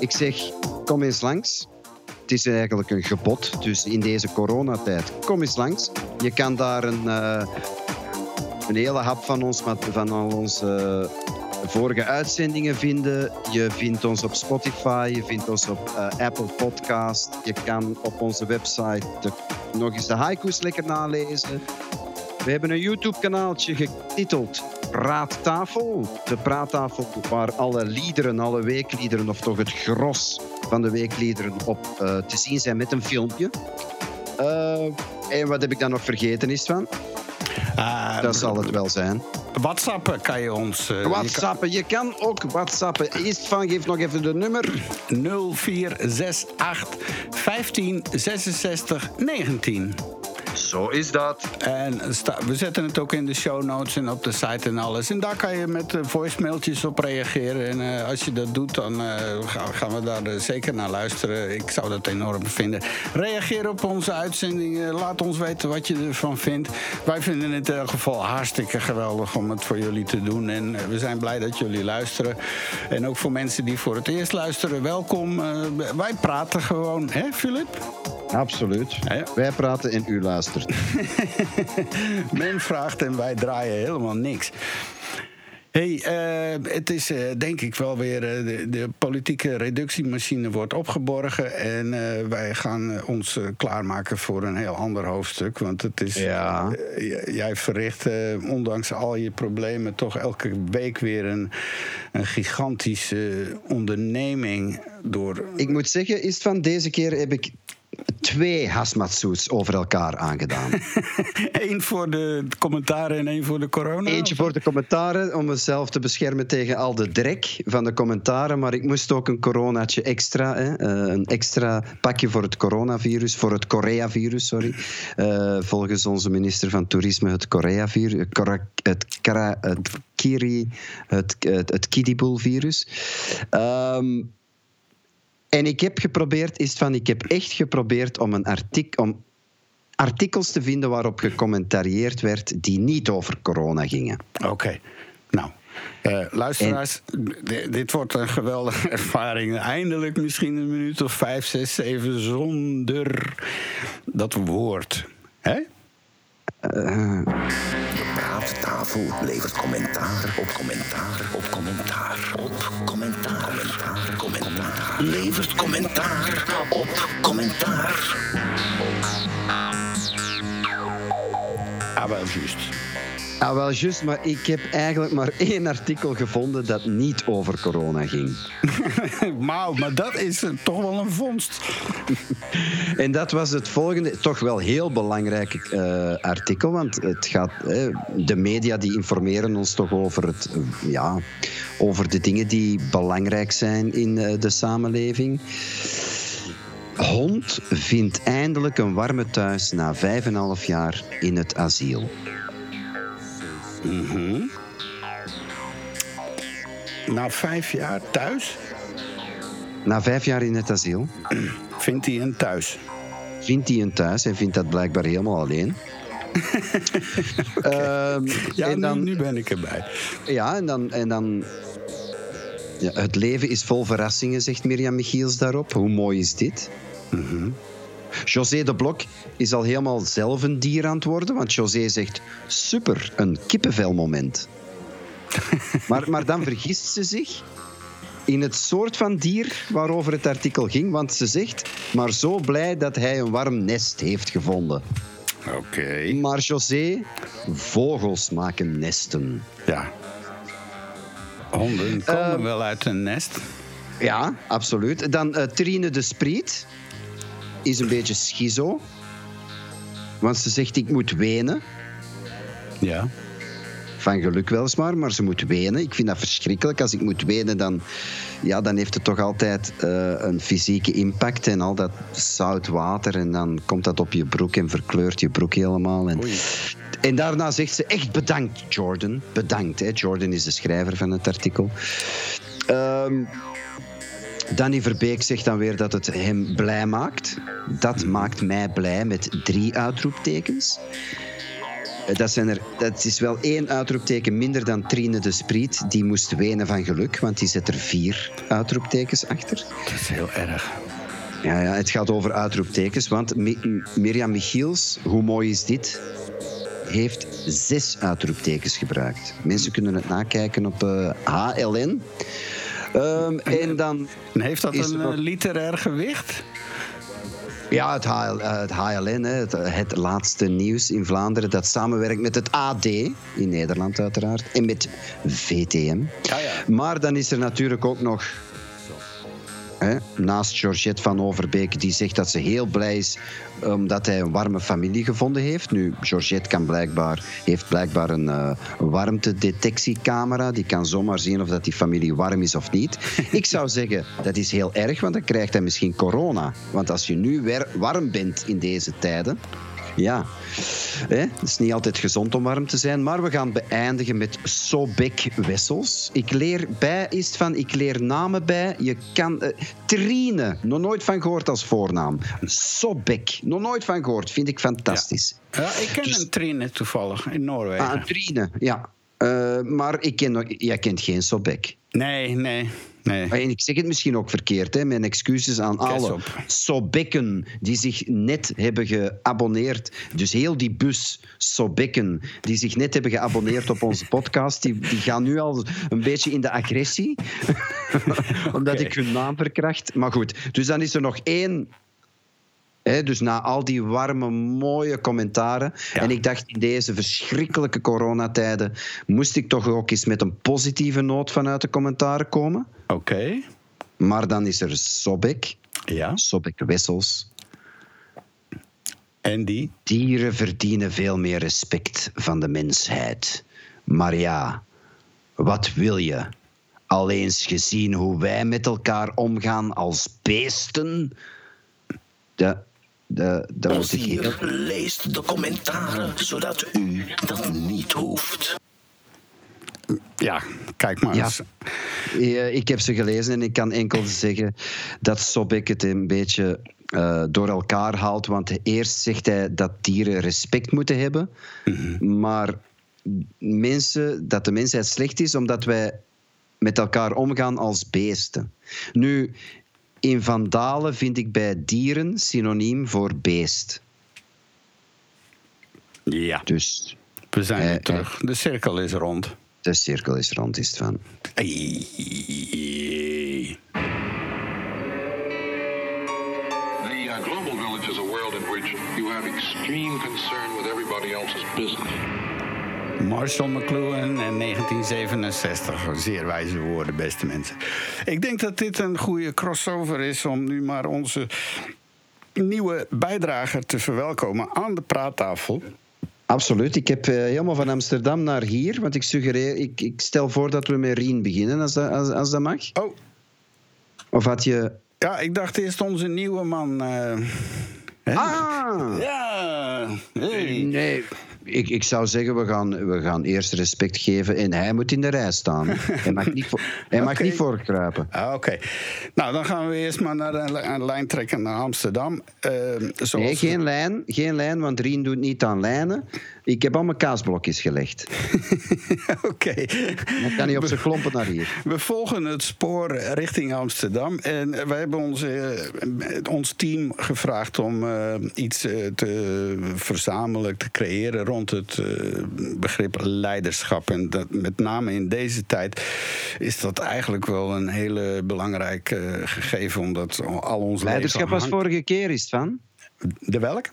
Ik zeg, kom eens langs. Het is eigenlijk een gebod, dus in deze coronatijd, kom eens langs. Je kan daar een, eh, een hele hap van, ons, van al onze eh, vorige uitzendingen vinden. Je vindt ons op Spotify, je vindt ons op eh, Apple Podcast. Je kan op onze website nog eens de haiku's lekker nalezen. We hebben een YouTube-kanaaltje getiteld Praattafel. De praattafel waar alle liederen, alle weekliederen, of toch het gros van de weekliederen op eh, te zien zijn met een filmpje. Eh, en wat heb ik dan nog vergeten is van? Dat zal het wel zijn. WhatsAppen kan je ons... eh, je kan- WhatsAppen, je kan ook WhatsAppen. Eerst van, geef nog even de nummer. 0468 15 66 19. Zo is dat. En we zetten het ook in de show notes en op de site en alles. En daar kan je met eh, voicemailtjes op reageren. En eh, als je dat doet, dan eh, ga- gaan we daar zeker naar luisteren. Ik zou dat enorm vinden. Reageer op onze uitzendingen. Laat ons weten wat je ervan vindt. Wij vinden het in elk geval hartstikke geweldig om het voor jullie te doen. En we zijn blij dat jullie luisteren. En ook voor mensen die voor het eerst luisteren, welkom. Wij praten gewoon, hè, Filip? Absoluut. Wij praten en u luistert. Men vraagt en wij draaien helemaal niks. Hey, eh, het is eh, denk ik wel weer. eh, de, de politieke reductiemachine wordt opgeborgen. En wij gaan ons klaarmaken voor een heel ander hoofdstuk. Want het is. Ja. jij verricht, ondanks al je problemen, toch elke week weer een, een gigantische onderneming. Door. Ik moet zeggen, is van deze keer heb ik twee hazmatsuits over elkaar aangedaan. Eén voor de commentaren en één voor de corona. Eentje voor de commentaren, om mezelf te beschermen tegen al de drek van de commentaren. Maar ik moest ook een coronaatje extra, hè, eh, een extra pakje voor het coronavirus, voor het Korea-virus, sorry. Eh, volgens onze minister van Toerisme, het Korea-virus, het, het, Kiri, het, het, het Kidiboel-virus. Ehm, en ik heb geprobeerd, is van, ik heb echt geprobeerd om een artikel, om artikels te vinden waarop gecommentarieerd werd die niet over corona gingen. Oké, nou. eh, luisteraars, dit wordt een geweldige ervaring. Eindelijk misschien een minuut of vijf, zes, zeven zonder dat woord. Hè? De praattafel levert commentaar op commentaar op commentaar op commentaar. Commentaar, commentaar. Levert commentaar op commentaar. Ah, juist. Ah, wel juist, maar ik heb eigenlijk maar één artikel gevonden dat niet over corona ging. maar, maar dat is eh, toch wel een vondst. En dat was het volgende, toch wel heel belangrijk eh, artikel, want het gaat, eh, de media die informeren ons toch over, het, ja, over de dingen die belangrijk zijn in de samenleving. Hond vindt eindelijk een warme thuis na vijf en een half jaar in het asiel. Mhm. Na vijf jaar thuis Na vijf jaar in het asiel. vindt hij een thuis. Vindt hij een thuis en vindt dat blijkbaar helemaal alleen. Ehm, Ja, en dan, nu, nu ben ik erbij. Ja, en dan. En dan ja, het leven is vol verrassingen, zegt Mirjam Michiels daarop. Hoe mooi is dit? José de Blok is al helemaal zelf een dier aan het worden, want José zegt: super, een kippenvelmoment. maar, maar dan vergist ze zich in het soort van dier waarover het artikel ging, want ze zegt: maar zo blij dat hij een warm nest heeft gevonden. Oké. Maar José, vogels maken nesten. Ja. Honden komen Ehm, wel uit een nest. Ja, absoluut. Dan eh, Trine de Spriet is een beetje schizo. Want ze zegt, ik moet wenen. Ja. van geluk weliswaar, maar ze moet wenen. Ik vind dat verschrikkelijk. Als ik moet wenen, dan, ja, dan heeft het toch altijd eh, een fysieke impact. En al dat zout water. En dan komt dat op je broek en verkleurt je broek helemaal. En, en daarna zegt ze echt bedankt, Jordan. Bedankt. Hè. Jordan is de schrijver van het artikel. Ehm, Danny Verbeek zegt dan weer dat het hem blij maakt. Dat maakt mij blij met drie uitroeptekens. Eh, Dat, zijn er, dat is wel één uitroepteken minder dan Trine de Spriet. Die moest wenen van geluk, want die zet er vier uitroeptekens achter. Dat is heel erg. Ja, ja, het gaat over uitroeptekens, want Mirjam Michiels, hoe mooi is dit? Heeft zes uitroeptekens gebruikt. Mensen kunnen het nakijken op eh, HLN. Ehm, en dan En heeft dat een eh, literair gewicht? Ja, het, HL, eh, het HLN, hè, het, het laatste nieuws in Vlaanderen, dat samenwerkt met het AD, in Nederland uiteraard, en met VTM. Maar dan is er natuurlijk ook nog, hè, naast Georgette van Overbeek, die zegt dat ze heel blij is omdat hij een warme familie gevonden heeft. Nu, Georgette kan blijkbaar, heeft blijkbaar een eh, warmtedetectiecamera. Die kan zomaar zien of dat die familie warm is of niet. Ik zou zeggen, dat is heel erg, want dan krijgt hij misschien corona. Want als je nu weer warm bent in deze tijden... Ja, hè? het is niet altijd gezond om warm te zijn, maar we gaan beëindigen met Sobek Wessels. Ik leer bij is van, ik leer namen bij. Je kan eh, Trine, nog nooit van gehoord als voornaam. Sobek, nog nooit van gehoord, vind ik fantastisch. Ja, ik ken een Trine toevallig in Noorwegen. Ah, Trine, ja. Eh, maar ik ken, jij kent geen Sobek. Nee, nee, nee. En ik zeg het misschien ook verkeerd, hè. mijn excuses aan alle. Sobekken die zich net hebben geabonneerd. Dus heel die bus Sobekken die zich net hebben geabonneerd op onze podcast, die, die gaan nu al een beetje in de agressie. Omdat ik hun naam verkracht. Maar goed, dus dan is er nog één. Dus na al die warme, mooie commentaren. En ik dacht, in deze verschrikkelijke coronatijden moest ik toch ook eens met een positieve noot vanuit de commentaren komen. Oké. Maar dan is er Sobek. Ja. Sobek Wessels. En die? Dieren verdienen veel meer respect van de mensheid. Maar ja, wat wil je? Al eens gezien hoe wij met elkaar omgaan als beesten? De, de, heel... Hier leest de commentaren, zodat u dat niet hoeft. Ja, kijk maar Ja. eens. Eh, Ik heb ze gelezen en ik kan enkel zeggen dat Sobek het een beetje eh, door elkaar haalt. Want eerst zegt hij dat dieren respect moeten hebben. Maar mensen, dat de mensheid slecht is omdat wij met elkaar omgaan als beesten. Nu, in vandalen vind ik bij dieren synoniem voor beest. Ja. Dus We zijn Eh, weer terug. De cirkel is rond. de cirkel is rond, is het van. The uh, global village is a world in which you have extreme concern with everybody else's business. Marshall McLuhan en 1967. Zeer wijze woorden, beste mensen. Ik denk dat dit een goede crossover is om nu maar onze nieuwe bijdrager te verwelkomen aan de praattafel. Absoluut. Ik heb eh, helemaal van Amsterdam naar hier. Want ik suggereer, ik, ik stel voor dat we met Rien beginnen, als dat, als, als dat mag. Oh. Of had je. Ja, ik dacht eerst onze nieuwe man. eh? Ah! Ja! Hey. Nee. Ik, ik zou zeggen, we gaan, we gaan eerst respect geven en hij moet in de rij staan. hij mag niet, voor, hij mag Oké. niet voorkruipen. Ah, Oké. Nou, dan gaan we eerst maar naar een, een lijn trekken naar Amsterdam. Eh, zoals Nee, geen lijn, geen lijn, want Rien doet niet aan lijnen. Ik heb al mijn kaasblokjes gelegd. Oké. Dan kan hij op zijn klompen naar hier. We volgen het spoor richting Amsterdam. En wij hebben onze, eh, ons team gevraagd om eh, iets eh, te verzamelen, te creëren rond het eh, begrip leiderschap. En dat, met name in deze tijd is dat eigenlijk wel een hele belangrijk eh, gegeven, omdat al ons Leiderschap was vorige keer, is van? De welk?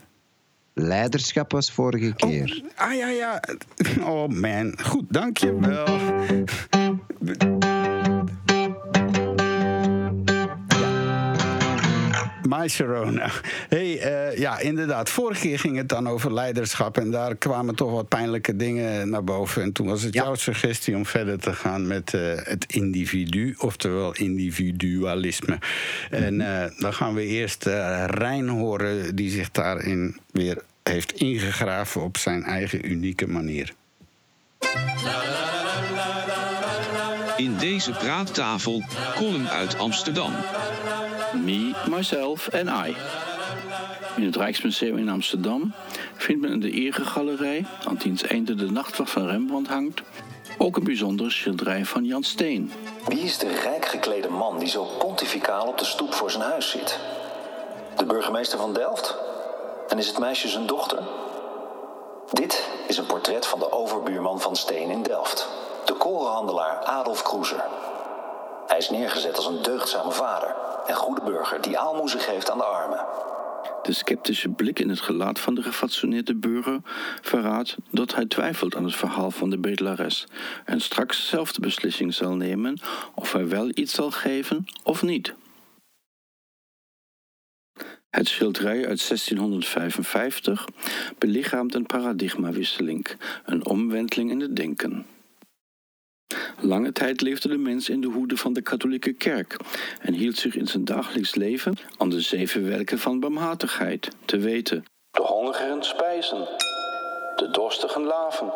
Leiderschap was vorige keer. Ah ja, ja. Oh man. Goed, dankjewel. My Sharona. Hey, eh, ja, inderdaad. Vorige keer ging het dan over leiderschap. En daar kwamen toch wat pijnlijke dingen naar boven. En toen was het jouw suggestie om verder te gaan met eh, het individu. Oftewel individualisme. En eh, dan gaan we eerst eh Rijn horen, die zich daarin weer heeft ingegraven op zijn eigen unieke manier. In deze praattafel column uit Amsterdam. Me, myself en I. In het Rijksmuseum in Amsterdam vindt men in de eregalerij, aan diens einde de nachtwacht van Rembrandt hangt, ook een bijzondere schilderij van Jan Steen. Wie is de rijk geklede man die zo pontificaal op de stoep voor zijn huis zit? De burgemeester van Delft? En is het meisje zijn dochter? Dit is een portret van de overbuurman van Steen in Delft. De korenhandelaar Adolf Kroeser. Hij is neergezet als een deugdzame vader en goede burger die aalmoezen geeft aan de armen. De sceptische blik in het gelaat van de gefatsoeneerde burger verraadt dat hij twijfelt aan het verhaal van de bedelares en straks zelf de beslissing zal nemen of hij wel iets zal geven of niet. Het schilderij uit 1655 belichaamt een paradigmawisseling, een omwenteling in het denken. Lange tijd leefde de mens in de hoede van de katholieke kerk en hield zich in zijn dagelijks leven aan de zeven werken van barmhartigheid, te weten de hongerigen spijzen, de dorstigen laven,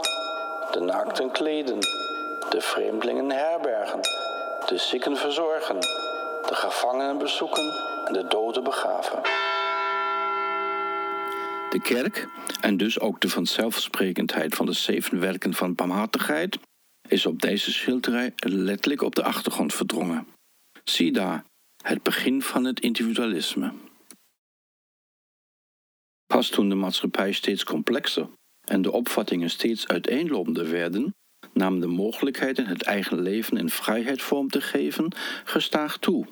de naakten kleden, de vreemdelingen herbergen, de zieken verzorgen, de gevangenen bezoeken en de doden begraven. De kerk, en dus ook de vanzelfsprekendheid van de zeven werken van barmhartigheid, is op deze schilderij letterlijk op de achtergrond verdrongen. Zie daar, het begin van het individualisme. Pas toen de maatschappij steeds complexer en de opvattingen steeds uiteenlopender werden, nam de mogelijkheden het eigen leven in vrijheid vorm te geven gestaag toe,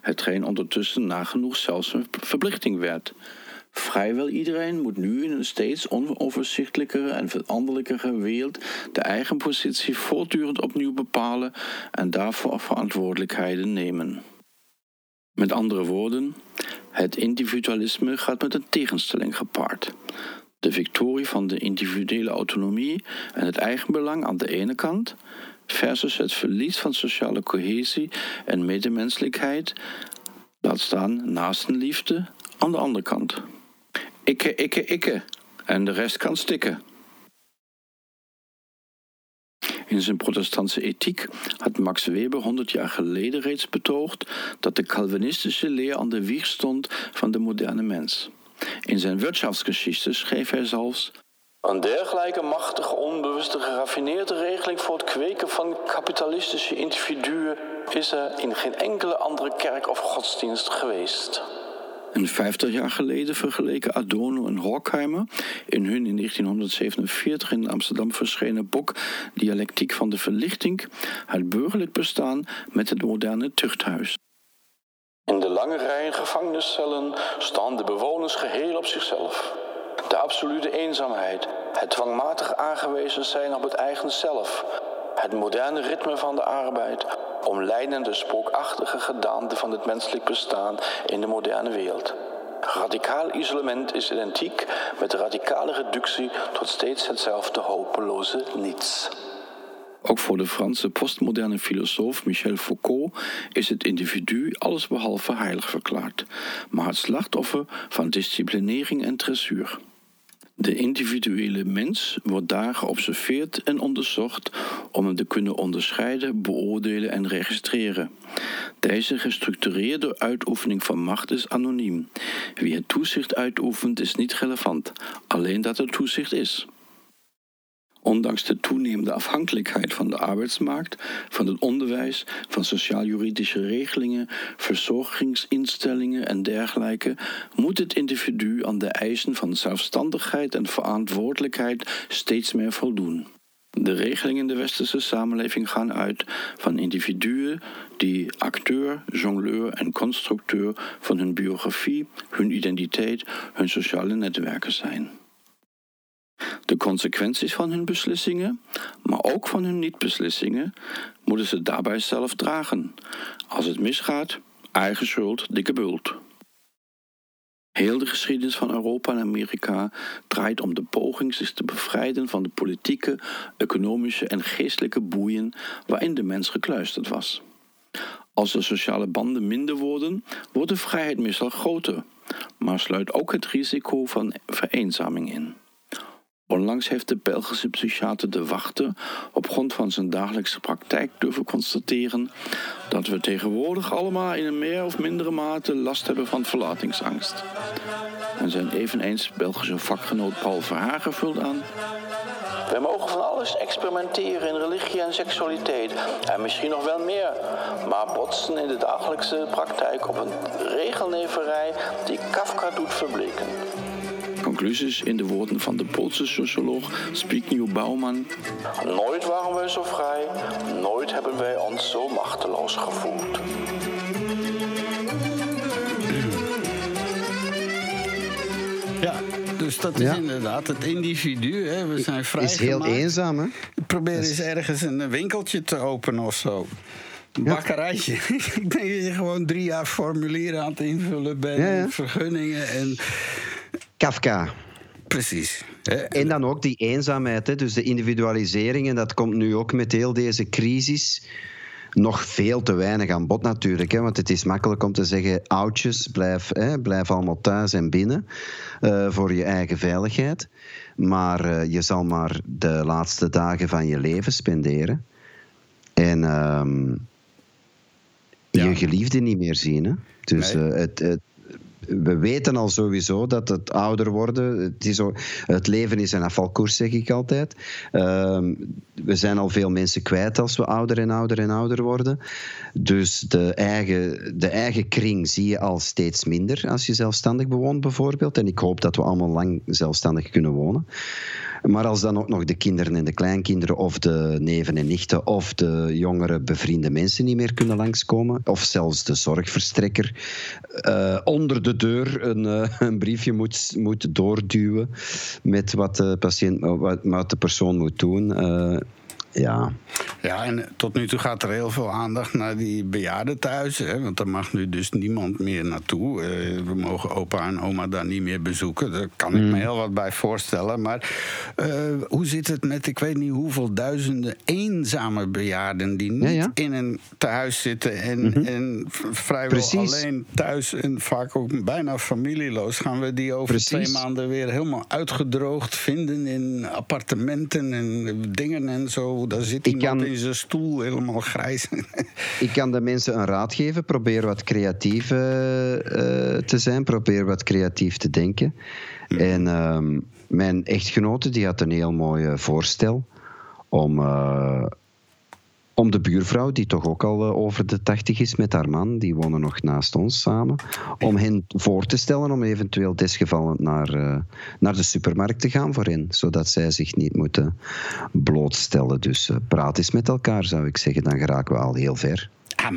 hetgeen ondertussen nagenoeg zelfs een verplichting werd. Vrijwel iedereen moet nu in een steeds onoverzichtelijkere en veranderlijkere wereld de eigen positie voortdurend opnieuw bepalen en daarvoor verantwoordelijkheden nemen. Met andere woorden, het individualisme gaat met een tegenstelling gepaard. De victorie van de individuele autonomie en het eigenbelang aan de ene kant, versus het verlies van sociale cohesie en medemenselijkheid, laat staan naastenliefde aan de andere kant. Ikke, ikke, ikke. En de rest kan stikken. In zijn protestantse ethiek had Max Weber 100 jaar geleden reeds betoogd dat de Calvinistische leer aan de wieg stond van de moderne mens. In zijn Wirtschaftsgeschichte schreef hij zelfs. Een dergelijke machtige, onbewuste, geraffineerde regeling voor het kweken van kapitalistische individuen is er in geen enkele andere kerk of godsdienst geweest. En 50 jaar geleden vergeleken Adorno en Horkheimer in hun in 1947 in Amsterdam verschenen boek Dialectiek van de Verlichting het burgerlijk bestaan met het moderne tuchthuis. In de lange rijen gevangeniscellen staan de bewoners geheel op zichzelf. De absolute eenzaamheid, het dwangmatig aangewezen zijn op het eigen zelf, het moderne ritme van de arbeid, omlijnende spookachtige gedaante van het menselijk bestaan in de moderne wereld. Radicaal isolement is identiek met de radicale reductie tot steeds hetzelfde hopeloze niets. Ook voor de Franse postmoderne filosoof Michel Foucault is het individu allesbehalve heilig verklaard, maar het slachtoffer van disciplinering en dressuur. De individuele mens wordt daar geobserveerd en onderzocht om hem te kunnen onderscheiden, beoordelen en registreren. Deze gestructureerde uitoefening van macht is anoniem. Wie het toezicht uitoefent is niet relevant, alleen dat er toezicht is. Ondanks de toenemende afhankelijkheid van de arbeidsmarkt, van het onderwijs, van sociaal-juridische regelingen, verzorgingsinstellingen en dergelijke, moet het individu aan de eisen van zelfstandigheid en verantwoordelijkheid steeds meer voldoen. De regelingen in de westerse samenleving gaan uit van individuen die acteur, jongleur en constructeur van hun biografie, hun identiteit, hun sociale netwerken zijn. De consequenties van hun beslissingen, maar ook van hun niet-beslissingen, moeten ze daarbij zelf dragen. Als het misgaat, eigen schuld, dikke bult. Heel de geschiedenis van Europa en Amerika draait om de poging zich te bevrijden van de politieke, economische en geestelijke boeien waarin de mens gekluisterd was. Als de sociale banden minder worden, wordt de vrijheid meestal groter, maar sluit ook het risico van vereenzaming in. Onlangs heeft de Belgische psychiater De Wachter op grond van zijn dagelijkse praktijk durven constateren dat we tegenwoordig allemaal in een meer of mindere mate last hebben van verlatingsangst. En zijn eveneens Belgische vakgenoot Paul Verhagen vult aan. Wij mogen van alles experimenteren in religie en seksualiteit. En misschien nog wel meer. Maar botsen in de dagelijkse praktijk op een regelneverij die Kafka doet verbleken. Conclusies in de woorden van de Poolse socioloog Zbigniew Bauman. Nooit waren wij zo vrij, nooit hebben wij ons zo machteloos gevoeld. Ja, dus dat is Ja. inderdaad het individu. Hè. We zijn vrij. Is heel eenzaam, hè? Probeer eens ergens een winkeltje te openen of zo. Een bakkerijtje. Ik denk dat je gewoon drie jaar formulieren aan het invullen bent. Ja, ja. en Vergunningen en... Kafka. Precies. En dan ook die eenzaamheid, hè? dus de individualisering. En dat komt nu ook met heel deze crisis nog veel te weinig aan bod natuurlijk. Hè? Want het is makkelijk om te zeggen, oudjes, blijf, hè, blijf allemaal thuis en binnen eh, voor je eigen veiligheid. Maar eh, je zal maar de laatste dagen van je leven spenderen. En ehm, je geliefde niet meer zien. Hè? Dus Nee. eh, het, het, we weten al sowieso dat het ouder worden. Het, is het leven is een afvalkoers, zeg ik altijd. Ehm, we zijn al veel mensen kwijt als we ouder en ouder en ouder worden. Dus de eigen, de eigen kring zie je al steeds minder als je zelfstandig bewoont, bijvoorbeeld. En ik hoop dat we allemaal lang zelfstandig kunnen wonen. Maar als dan ook nog de kinderen en de kleinkinderen, of de neven en nichten, of de jongere bevriende mensen niet meer kunnen langskomen, of zelfs de zorgverstrekker eh, onder de deur een, eh, een briefje moet, moet doorduwen met wat de, patiënt, wat, wat de persoon moet doen. Ja. Ja, en tot nu toe gaat er heel veel aandacht naar die bejaardentehuizen. Hè, want daar mag nu dus niemand meer naartoe. Eh, we mogen opa en oma daar niet meer bezoeken. Daar kan ik me heel wat bij voorstellen. Maar eh, hoe zit het met, ik weet niet hoeveel duizenden eenzame bejaarden... die niet in een tehuis zitten en, en v- vrijwel Mhm. Precies. alleen thuis... en vaak ook bijna familieloos... gaan we die over Precies. twee maanden weer helemaal uitgedroogd vinden... in appartementen en dingen en zo. Daar zit iemand in zijn stoel helemaal grijs. Ik kan de mensen een raad geven. Probeer wat creatief eh, eh, te zijn. Probeer wat creatief te denken. En ehm, mijn echtgenote die had een heel mooi eh, voorstel om, om de buurvrouw, die toch ook al eh, over de tachtig is met haar man, die wonen nog naast ons samen, om hen voor te stellen om eventueel desgevallend naar, eh, naar de supermarkt te gaan voor hen, zodat zij zich niet moeten blootstellen. Dus eh, praat eens met elkaar, zou ik zeggen. Dan geraken we al heel ver. Ah,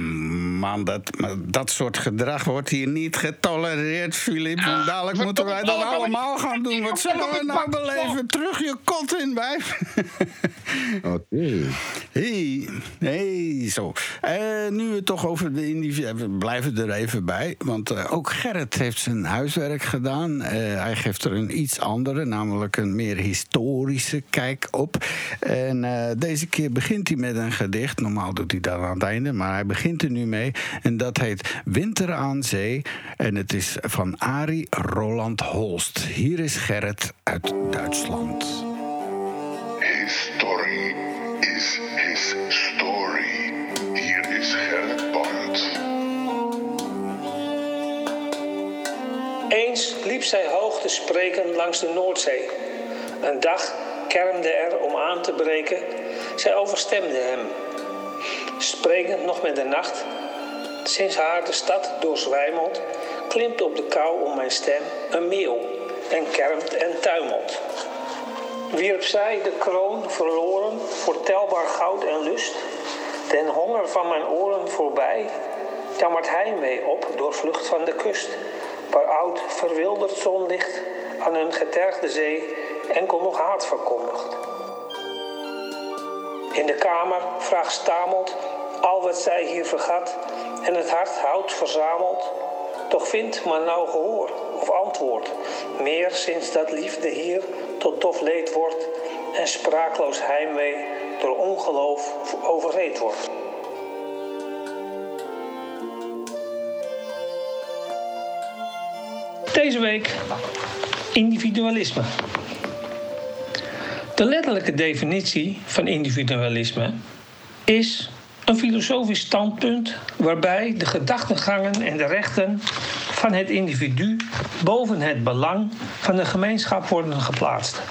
man, dat, dat soort gedrag wordt hier niet getolereerd, Filip. En dadelijk moeten wij dat allemaal gaan doen. Wat zullen we nou beleven? Terug je kot in, wijf. Oké. Hey, hey, zo. Eh, nu we het toch over de individu... We blijven er even bij. Want eh, ook Gerrit heeft zijn huiswerk gedaan. Eh, hij geeft er een iets andere, namelijk een meer historische kijk op. En eh, deze keer begint hij met een gedicht. Normaal doet hij dat aan het einde, maar hij begint er nu mee. En dat heet Winter aan Zee. En het is van Arie Roland Holst. Hier is Gerrit uit Duitsland. His story is his story. Hier is Gerrit Barend. Eens liep zij hoog te spreken langs de Noordzee. Een dag kermde er om aan te breken. Zij overstemde hem. Sprekend nog met de nacht, sinds haar de stad doorzwijmelt, klimt op de kou om mijn stem een meeuw en kermt en tuimelt. Wierp zij de kroon verloren voor telbaar goud en lust, den honger van mijn oren voorbij, jammert heimwee op door vlucht van de kust, waar oud verwilderd zonlicht aan een getergde zee enkel nog haat verkondigt. In de kamer vraagt stamelt al wat zij hier vergat en het hart houdt verzameld, toch vindt maar nou gehoor of antwoord. Meer sinds dat liefde hier tot dof leed wordt en spraakloos heimwee door ongeloof overreed wordt. Deze week individualisme. De letterlijke definitie van individualisme is een filosofisch standpunt waarbij de gedachtegangen en de rechten van het individu boven het belang van de gemeenschap worden geplaatst.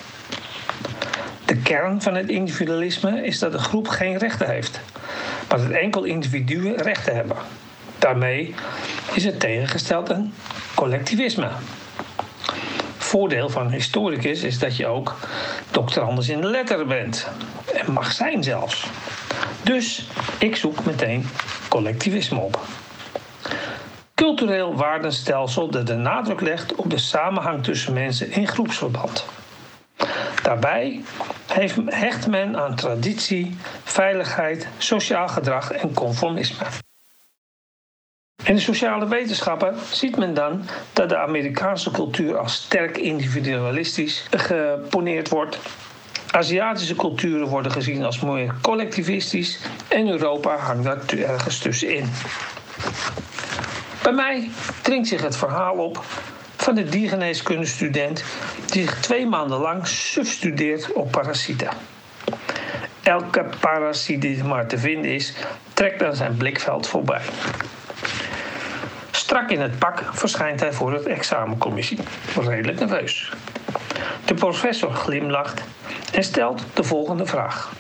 De kern van het individualisme is dat een groep geen rechten heeft, maar dat enkel individuen rechten hebben. Daarmee is het tegengesteld aan collectivisme. Voordeel van historicus is dat je ook doctorandus in de letteren bent. En mag zijn zelfs. Dus ik zoek meteen collectivisme op. Cultureel waardenstelsel dat de nadruk legt op de samenhang tussen mensen in groepsverband. Daarbij hecht men aan traditie, veiligheid, sociaal gedrag en conformisme. In de sociale wetenschappen ziet men dan dat de Amerikaanse cultuur als sterk individualistisch geponeerd wordt. Aziatische culturen worden gezien als meer collectivistisch en Europa hangt daar ergens tussenin. Bij mij dringt zich het verhaal op van de diergeneeskundestudent die zich twee maanden lang substudeert op parasieten. Elke parasiet die er maar te vinden is, trekt aan zijn blikveld voorbij. Strak in het pak verschijnt hij voor het examencommissie, redelijk nerveus. De professor glimlacht en stelt de volgende vraag.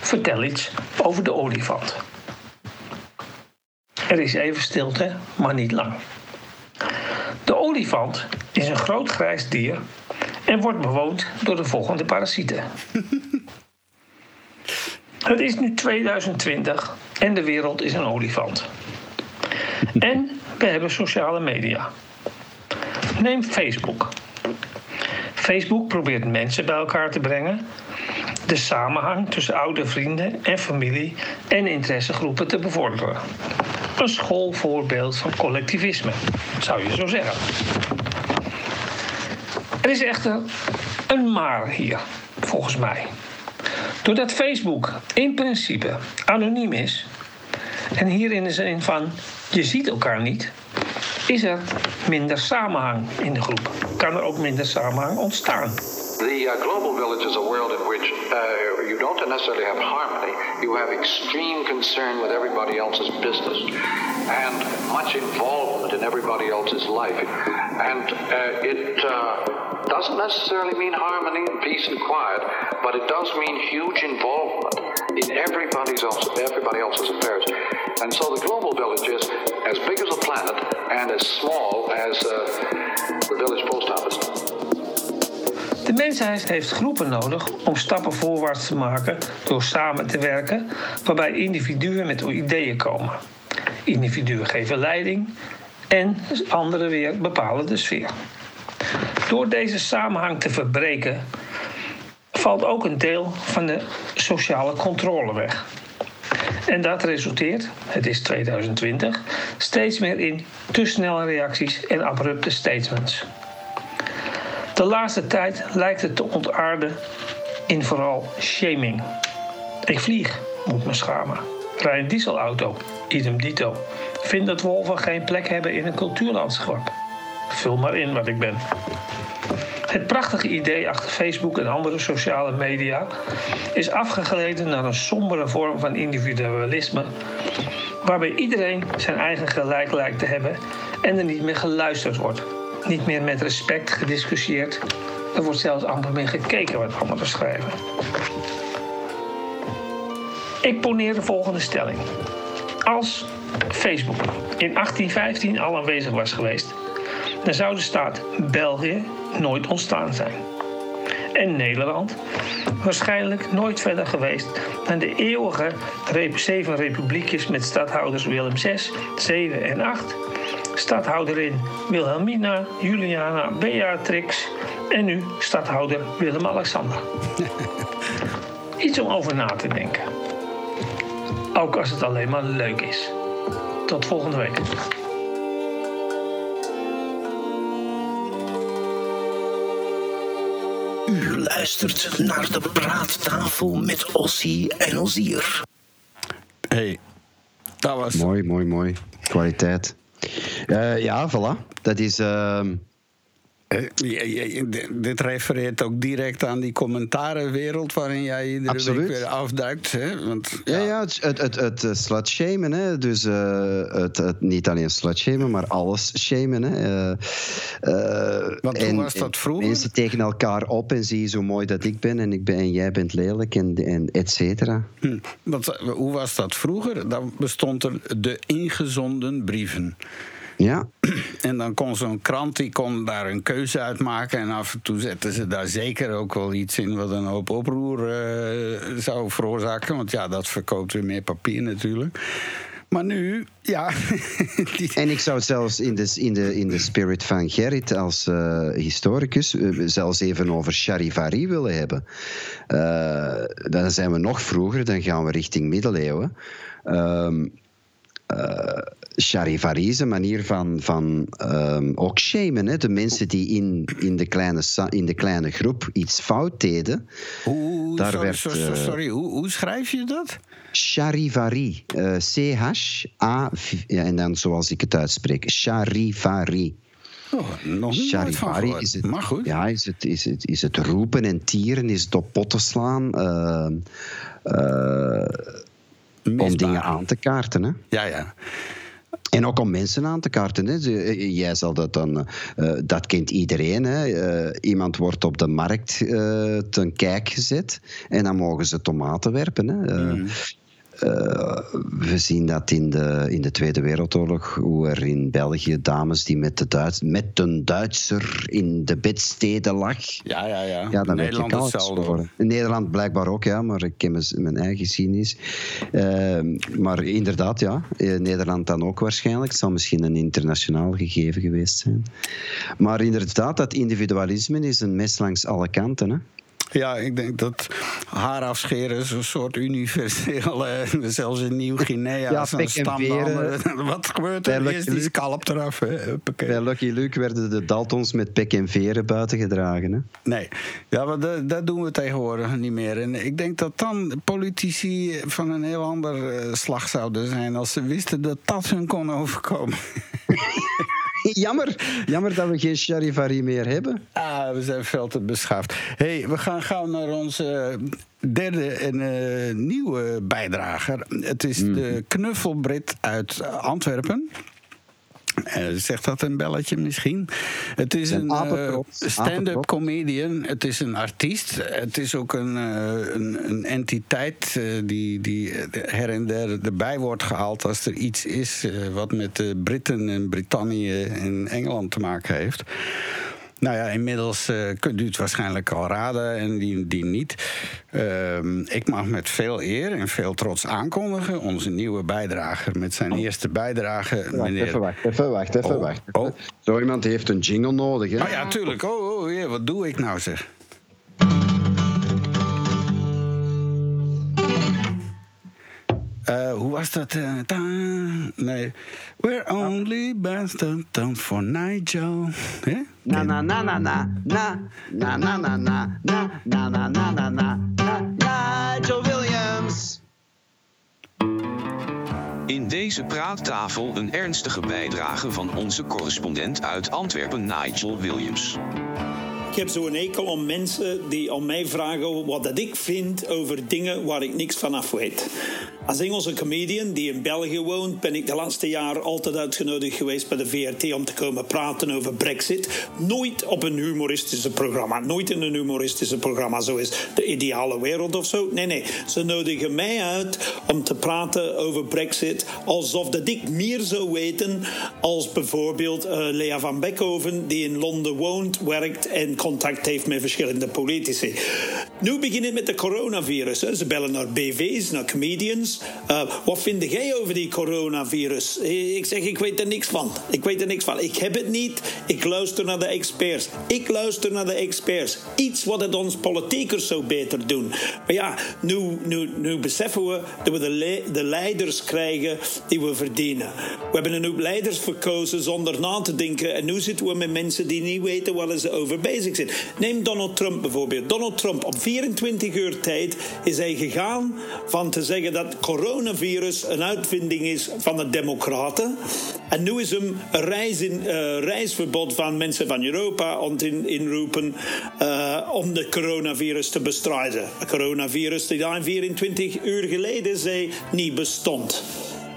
Vertel iets over de olifant. Er is even stilte, maar niet lang. De olifant is een groot grijs dier en wordt bewoond door de volgende parasieten. Het is nu 2020 en de wereld is een olifant. En we hebben sociale media. Neem Facebook. Facebook probeert mensen bij elkaar te brengen, de samenhang tussen oude vrienden en familie en interessegroepen te bevorderen. Een schoolvoorbeeld van collectivisme, zou je zo zeggen. Er is echter een maar hier, volgens mij. Doordat Facebook in principe anoniem is, en hier in de zin van je ziet elkaar niet, is er minder samenhang in de groep. Kan er ook minder samenhang ontstaan. The uh, global village is a world in which uh, you don't necessarily have harmony. You have extreme concern with everybody else's business and much involvement in everybody else's life. And uh, it uh, doesn't necessarily mean harmony, peace, and quiet, but it does mean huge involvement in everybody's else, everybody else's affairs. And so the global village is as big as the planet and as small as uh, village post office. De mensheid heeft groepen nodig om stappen voorwaarts te maken door samen te werken, waarbij individuen met ideeën komen. Individuen geven leiding en anderen weer bepalen de sfeer. Door deze samenhang te verbreken, valt ook een deel van de sociale controle weg. En dat resulteert, het is 2020, steeds meer in te snelle reacties en abrupte statements. De laatste tijd lijkt het te ontaarden in vooral shaming. Ik vlieg, moet me schamen. Rij een dieselauto, idem dito. Vind dat wolven geen plek hebben in een cultuurlandschap. Vul maar in wat ik ben. Het prachtige idee achter Facebook en andere sociale media is afgegleden naar een sombere vorm van individualisme, waarbij iedereen zijn eigen gelijk lijkt te hebben en er niet meer geluisterd wordt. Niet meer met respect gediscussieerd. Er wordt zelfs amper meer gekeken wat anderen schrijven. Ik poneer de volgende stelling. Als Facebook in 1815 al aanwezig was geweest, dan zou de staat België nooit ontstaan zijn. En Nederland waarschijnlijk nooit verder geweest dan de eeuwige zeven republiekjes met stadhouders Willem 6, 7 en 8 stadhouderin Wilhelmina, Juliana, Beatrix en nu stadhouder Willem-Alexander. Iets om over na te denken. Ook als het alleen maar leuk is. Tot volgende week. U luistert naar de praattafel met Ossie en Ozier. Hey, dat was... Mooi, mooi, mooi. Kwaliteit. Eh, ja, voilà. Dat is... ehm, Eh, dit- dit refereert ook direct aan die commentarenwereld waarin jij iedere Absoluut. week weer afduikt. Hè? Want, Ja, ja, het, het, het, het eh. Hè. Dus eh, het, het, niet alleen slutshamen, maar alles shamen. Hè. Eh, eh, Want hoe was dat vroeger? Mensen tegen elkaar op en zie je zo mooi dat ik ben en, ik ben, en jij bent lelijk en, en et cetera. Hm, want, eh, hoe was dat vroeger? Dan bestond er de ingezonden brieven. Ja. En dan kon zo'n krant die kon daar een keuze uit maken. En af en toe zetten ze daar zeker ook wel iets in wat een hoop oproer eh, zou veroorzaken. Want ja, dat verkoopt weer meer papier natuurlijk. Maar nu, ja. En ik zou zelfs in de, in de, in de spirit van Gerrit als eh, historicus eh, zelfs even over charivari willen hebben. Dan zijn we nog vroeger, dan gaan we richting middeleeuwen. Een manier van, van ehm, ook shamen. Hè? De mensen die in, in, de kleine, in de kleine groep iets fout deden. Hoe, daar sorry, werd, sorry, eh, sorry, hoe, hoe schrijf je dat? Charivari. eh, C-H-A, ja, en dan zoals ik het uitspreek. Charivari. Oh, nog Charivari gehoord. is het, Maar goed. Ja, is het, is, het, is het roepen en tieren, is het op potten slaan. eh, om dingen aan te kaarten. Hè? Ja, ja. En ook om mensen aan te kaarten. Hè. Eh, Jij zal dat dan, eh, dat kent iedereen. Hè. Eh, iemand wordt op de markt eh, ten kijk gezet en dan mogen ze tomaten werpen. Hè. Eh, Mm. Eh, we zien dat in de, in de Tweede Wereldoorlog, hoe er in België dames die met, de Duits, met een Duitser in de bedstede lag. Ja, ja, ja. Ja, dan werd je Nederland hetzelfde. geschoren. In Nederland blijkbaar ook, ja, maar ik ken mijn, eigen geschiedenis. Ehm, maar inderdaad, ja, in Nederland dan ook waarschijnlijk. Het zal misschien een internationaal gegeven geweest zijn. Maar inderdaad, dat individualisme is een mes langs alle kanten. Hè? Ja, ik denk dat haar afscheren is een soort universeel. zelfs in Nieuw-Guinea. Ja, zo'n pek en stam veren. dan- Wat gebeurt er? Eerst die scalp eraf. Hè? Bij Lucky Luke werden de Daltons met pek en veren buiten gedragen. Hè? Nee, ja, maar dat, dat doen we tegenwoordig niet meer. En ik denk dat dan politici van een heel ander eh, slag zouden zijn als ze wisten dat dat hun kon overkomen. jammer, jammer dat we geen charivari meer hebben. Ah, we zijn veel te beschaafd. hey, we gaan gauw naar onze derde en eh, nieuwe bijdrager. Het is de knuffelbrit uit Antwerpen. Eh, zegt dat een belletje misschien? Het is Een een eh, stand-up comedian. Het is een artiest. Het is ook een, eh, een, een entiteit die, die her en der erbij wordt gehaald als er iets is wat met de Britten en Brittannië en Engeland te maken heeft. Nou ja, inmiddels eh, kunt u het waarschijnlijk al raden en die, die niet. Ehm, ik mag met veel eer en veel trots aankondigen onze nieuwe bijdrager met zijn eerste bijdrage. Meneer... even, wacht even, wacht even. Oh, wacht. oh. Zo iemand heeft een jingle nodig. Hè? Ah ja, tuurlijk. Oh, oh wat doe ik nou zeg? Eh, hoe was dat? eh, ta- nee. We're only best done for Nigel. Hè? Na na na na na na na na na na na na na na na na na Nigel Williams. In deze praattafel een ernstige bijdrage van onze correspondent uit Antwerpen, Nigel Williams. Ik heb zo'n hekel aan mensen die aan mij vragen wat dat ik vind over dingen waar ik niks van af weet. Als Engelse comedian die in België woont, ben ik de laatste jaren altijd uitgenodigd geweest bij de VRT om te komen praten over Brexit. Nooit op een humoristische programma. Nooit in een humoristische programma zoals De Ideale Wereld of zo. Nee, nee. Ze nodigen mij uit om te praten over Brexit alsof dat ik meer zou weten als bijvoorbeeld eh, Lea van Beckhoven, die in Londen woont, werkt en contact heeft met verschillende politici. Nu begint het met de coronavirus. Ze bellen naar BV's, naar comedians. Eh, wat vind jij over die coronavirus? Ik zeg, ik weet er niks van. Ik weet er niks van. Ik heb het niet. Ik luister naar de experts. Ik luister naar de experts. Iets wat het ons politiekers zo beter doen. Maar ja, nu, nu, nu beseffen we dat we de, de leiders krijgen die we verdienen. We hebben een hoop leiders verkozen zonder na te denken. En nu zitten we met mensen die niet weten waar ze over bezig zijn. Neem Donald Trump bijvoorbeeld. Donald Trump, op 24 uur tijd is hij gegaan van te zeggen dat coronavirus een uitvinding is van de democraten. En nu is hem een reis eh, reisverbod van mensen van Europa ont in, inroepen eh, om de coronavirus te bestrijden. Een coronavirus die daar 24 uur geleden zei niet bestond.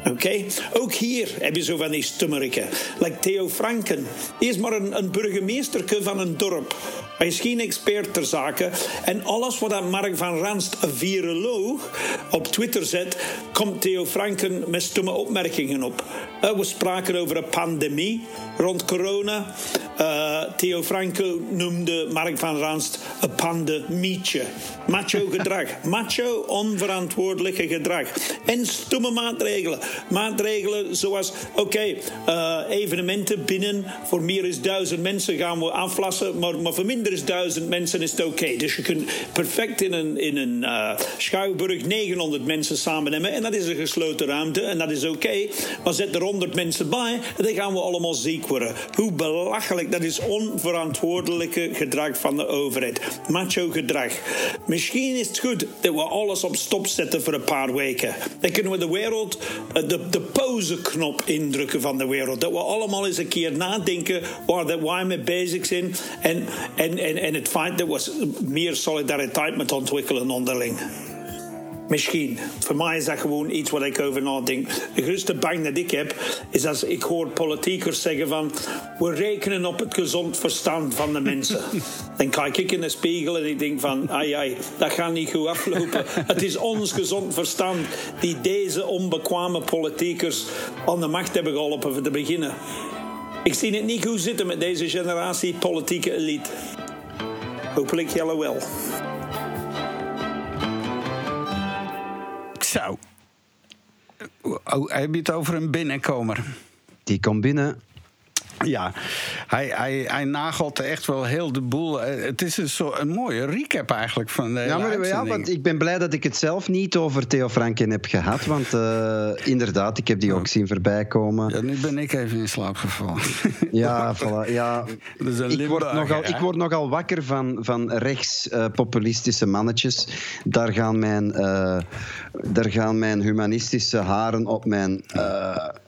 Oké? Ook hier heb je zo van die stummeriken. Like Theo Franken. Die is maar een, een burgemeesterke van een dorp. Hij is geen expert ter zake. En alles wat dat Mark van Ranst, een viroloog, op Twitter zet, komt Theo Franken met stomme opmerkingen op. Eh, we spraken over een pandemie rond corona. Eh, Theo Franken noemde Mark van Ranst een pandemietje. Macho gedrag. Macho onverantwoordelijke gedrag. En stomme maatregelen. Maatregelen zoals, oké, eh, evenementen binnen voor meer dan duizend mensen gaan we aflassen, maar, maar voor minder dan duizend mensen is het oké. Dus je kunt perfect in een, in een eh, schouwburg 900 mensen samen nemen en dat is een gesloten ruimte en dat is oké. Maar zet er 100 mensen bij en dan gaan we allemaal ziek worden. Hoe belachelijk, dat is onverantwoordelijke gedrag van de overheid. Macho gedrag. Misschien is het goed dat we alles op stop zetten voor een paar weken. Dan kunnen we de wereld, eh, de, de pauzeknop indrukken van de wereld. Dat we allemaal eens een keer nadenken waar dat wij mee bezig zijn. En het feit dat we meer solidariteit moeten ontwikkelen onderling. Misschien. Voor mij is dat gewoon iets wat ik over nadenk. De grootste bang dat ik heb, is als ik hoor politiekers zeggen van... we rekenen op het gezond verstand van de mensen. Dan kijk ik in de spiegel en ik denk van... ai, ai, dat gaat niet goed aflopen. het is ons gezond verstand die deze onbekwame politiekers aan de macht hebben geholpen voor te beginnen. Ik zie het niet goed zitten met deze generatie politieke elite. Hopelijk jullie wel. Zo. Oh, heb je het over een binnenkomer? Die komt binnen. Ja, hij, hij, hij nagelt echt wel heel de boel. Eh, Het is een, zo, een mooie recap eigenlijk van de Ja, maar ja, want ik ben blij dat ik het zelf niet over Theo Franken heb gehad. Want eh, inderdaad, ik heb die ook zien voorbij komen. Ja, nu ben ik even in slaap gevallen. Ja, voilà, ja. Ik, word nogal, hè? ik word nogal wakker van, van rechts eh, mannetjes. Daar gaan, mijn, daar gaan mijn humanistische haren op mijn,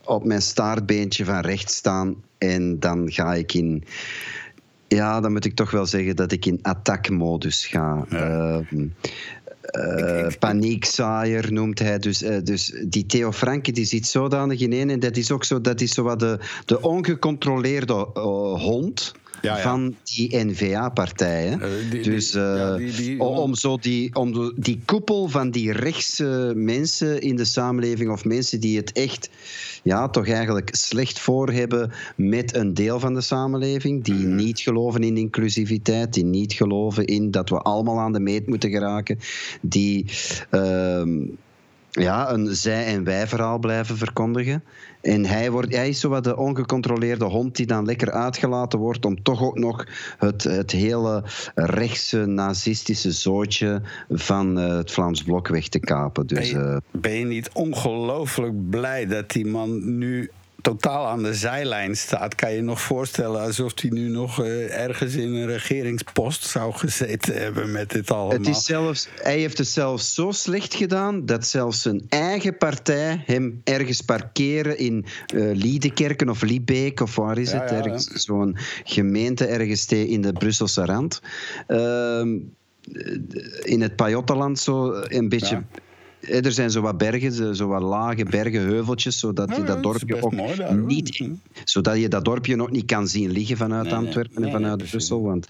op mijn staartbeentje van rechts staan. En dan ga ik in. Ja, dan moet ik toch wel zeggen dat ik in attackmodus ga. Eh, paniekzaaier noemt hij. Dus, eh, dus die Theo Franke die zit zodanig in één. En dat is ook zo, dat is zo wat de, de ongecontroleerde eh, hond. Ja, ja. Van die N-VA-partij. hè. die- dus die- eh, ja, die- om, zo die, om de- die koepel van die rechtse mensen in de samenleving, of mensen die het echt ja, toch eigenlijk slecht voor hebben met een deel van de samenleving, die Mhm. niet geloven in inclusiviteit, die niet geloven in dat we allemaal aan de meet moeten geraken, die ehm, ja, een zij- en wij-verhaal blijven verkondigen. En hij, wordt, hij is zo wat de ongecontroleerde hond die dan lekker uitgelaten wordt om toch ook nog het, het hele rechtse nazistische zootje van eh, het Vlaams Blok weg te kapen. Dus, Ben eh, je, ben je niet ongelooflijk blij dat die man nu totaal aan de zijlijn staat? Kan je je nog voorstellen alsof hij nu nog eh, ergens in een regeringspost zou gezeten hebben met dit allemaal? Het is zelfs, hij heeft het zelfs zo slecht gedaan dat zelfs zijn eigen partij hem ergens parkeren in eh Liedekerken of Liebeek of waar is Ja, het? ja, ergens, Zo'n gemeente ergens in de Brusselse rand. Ehm, in het Pajottenland zo een beetje. Er zijn zo wat bergen, zo- wat lage bergen, heuveltjes, zodat je Ja, dat dorpje ook hoor. niet, zodat je dat dorpje nog niet kan zien liggen vanuit Nee. Antwerpen Nee, en vanuit nee, Brussel. Want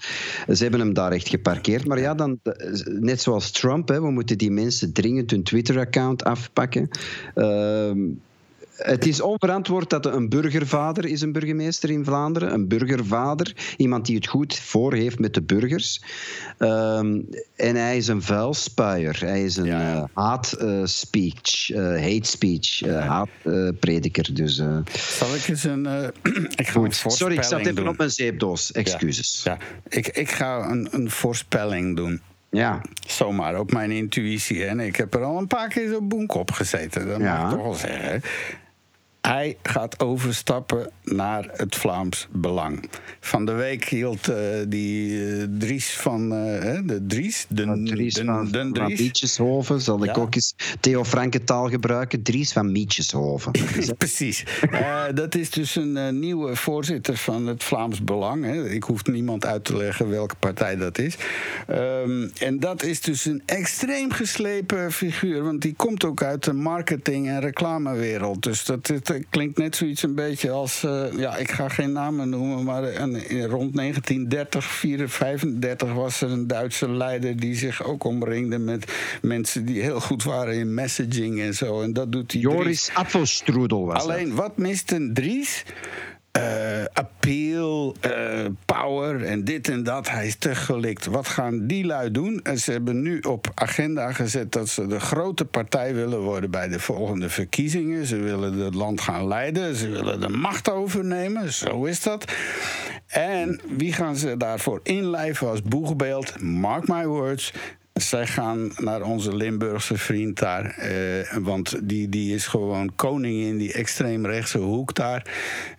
ze hebben hem daar echt geparkeerd. Maar ja, dan, net zoals Trump, hè, we moeten die mensen dringend hun Twitter-account afpakken. Ehm, Het is onverantwoord dat een burgervader is een burgemeester in Vlaanderen. Een burgervader, iemand die het goed voor heeft met de burgers. Ehm, en hij is een vuilspuier. Hij is een eh haat eh, speech, eh, hate speech, haatprediker. dus, eh, Zal ik eens een. ik ga een. Sorry, ik zat even doen. op mijn zeepdoos. Excuses. Ja, ik, ik ga een, een voorspelling doen. Ja. Zomaar op mijn intuïtie. En ik heb er al een paar keer zo'n boek op gezeten. Dat Ja. mag ik toch wel zeggen. Hij gaat overstappen naar het Vlaams Belang. Van de week hield eh, die eh, Dries van... eh, de Dries, de, Dries de, van, de van Dries. Mietjeshoven, zal ik ook eens Theo Frankentaal gebruiken. Dries van Mietjeshoven. Precies. Dat is dus een nieuwe voorzitter van het Vlaams Belang. Hè. Ik hoef niemand uit te leggen welke partij dat is. Ehm, en dat is dus een extreem geslepen figuur. Want die komt ook uit de marketing- en reclamewereld. Dus dat, het, klinkt net zoiets een beetje als... eh, ja, ik ga geen namen noemen, maar een, in- rond 1930, 1935 was er een Duitse leider... die zich ook omringde met mensen die heel goed waren in messaging en zo. En dat doet Dries. Joris Apfelstrudel was dat. Alleen, wat mist een Dries? Eh, appeal, eh, power en dit en dat. Hij is te. Wat gaan die lui doen? En ze hebben nu op agenda gezet dat ze de grote partij willen worden bij de volgende verkiezingen. Ze willen het land gaan leiden. Ze willen de macht overnemen. Zo is dat. En wie gaan ze daarvoor inlijven als boegbeeld? Mark my words. Zij gaan naar onze Limburgse vriend daar. eh, want die, die is gewoon koning in die extreemrechtse hoek daar.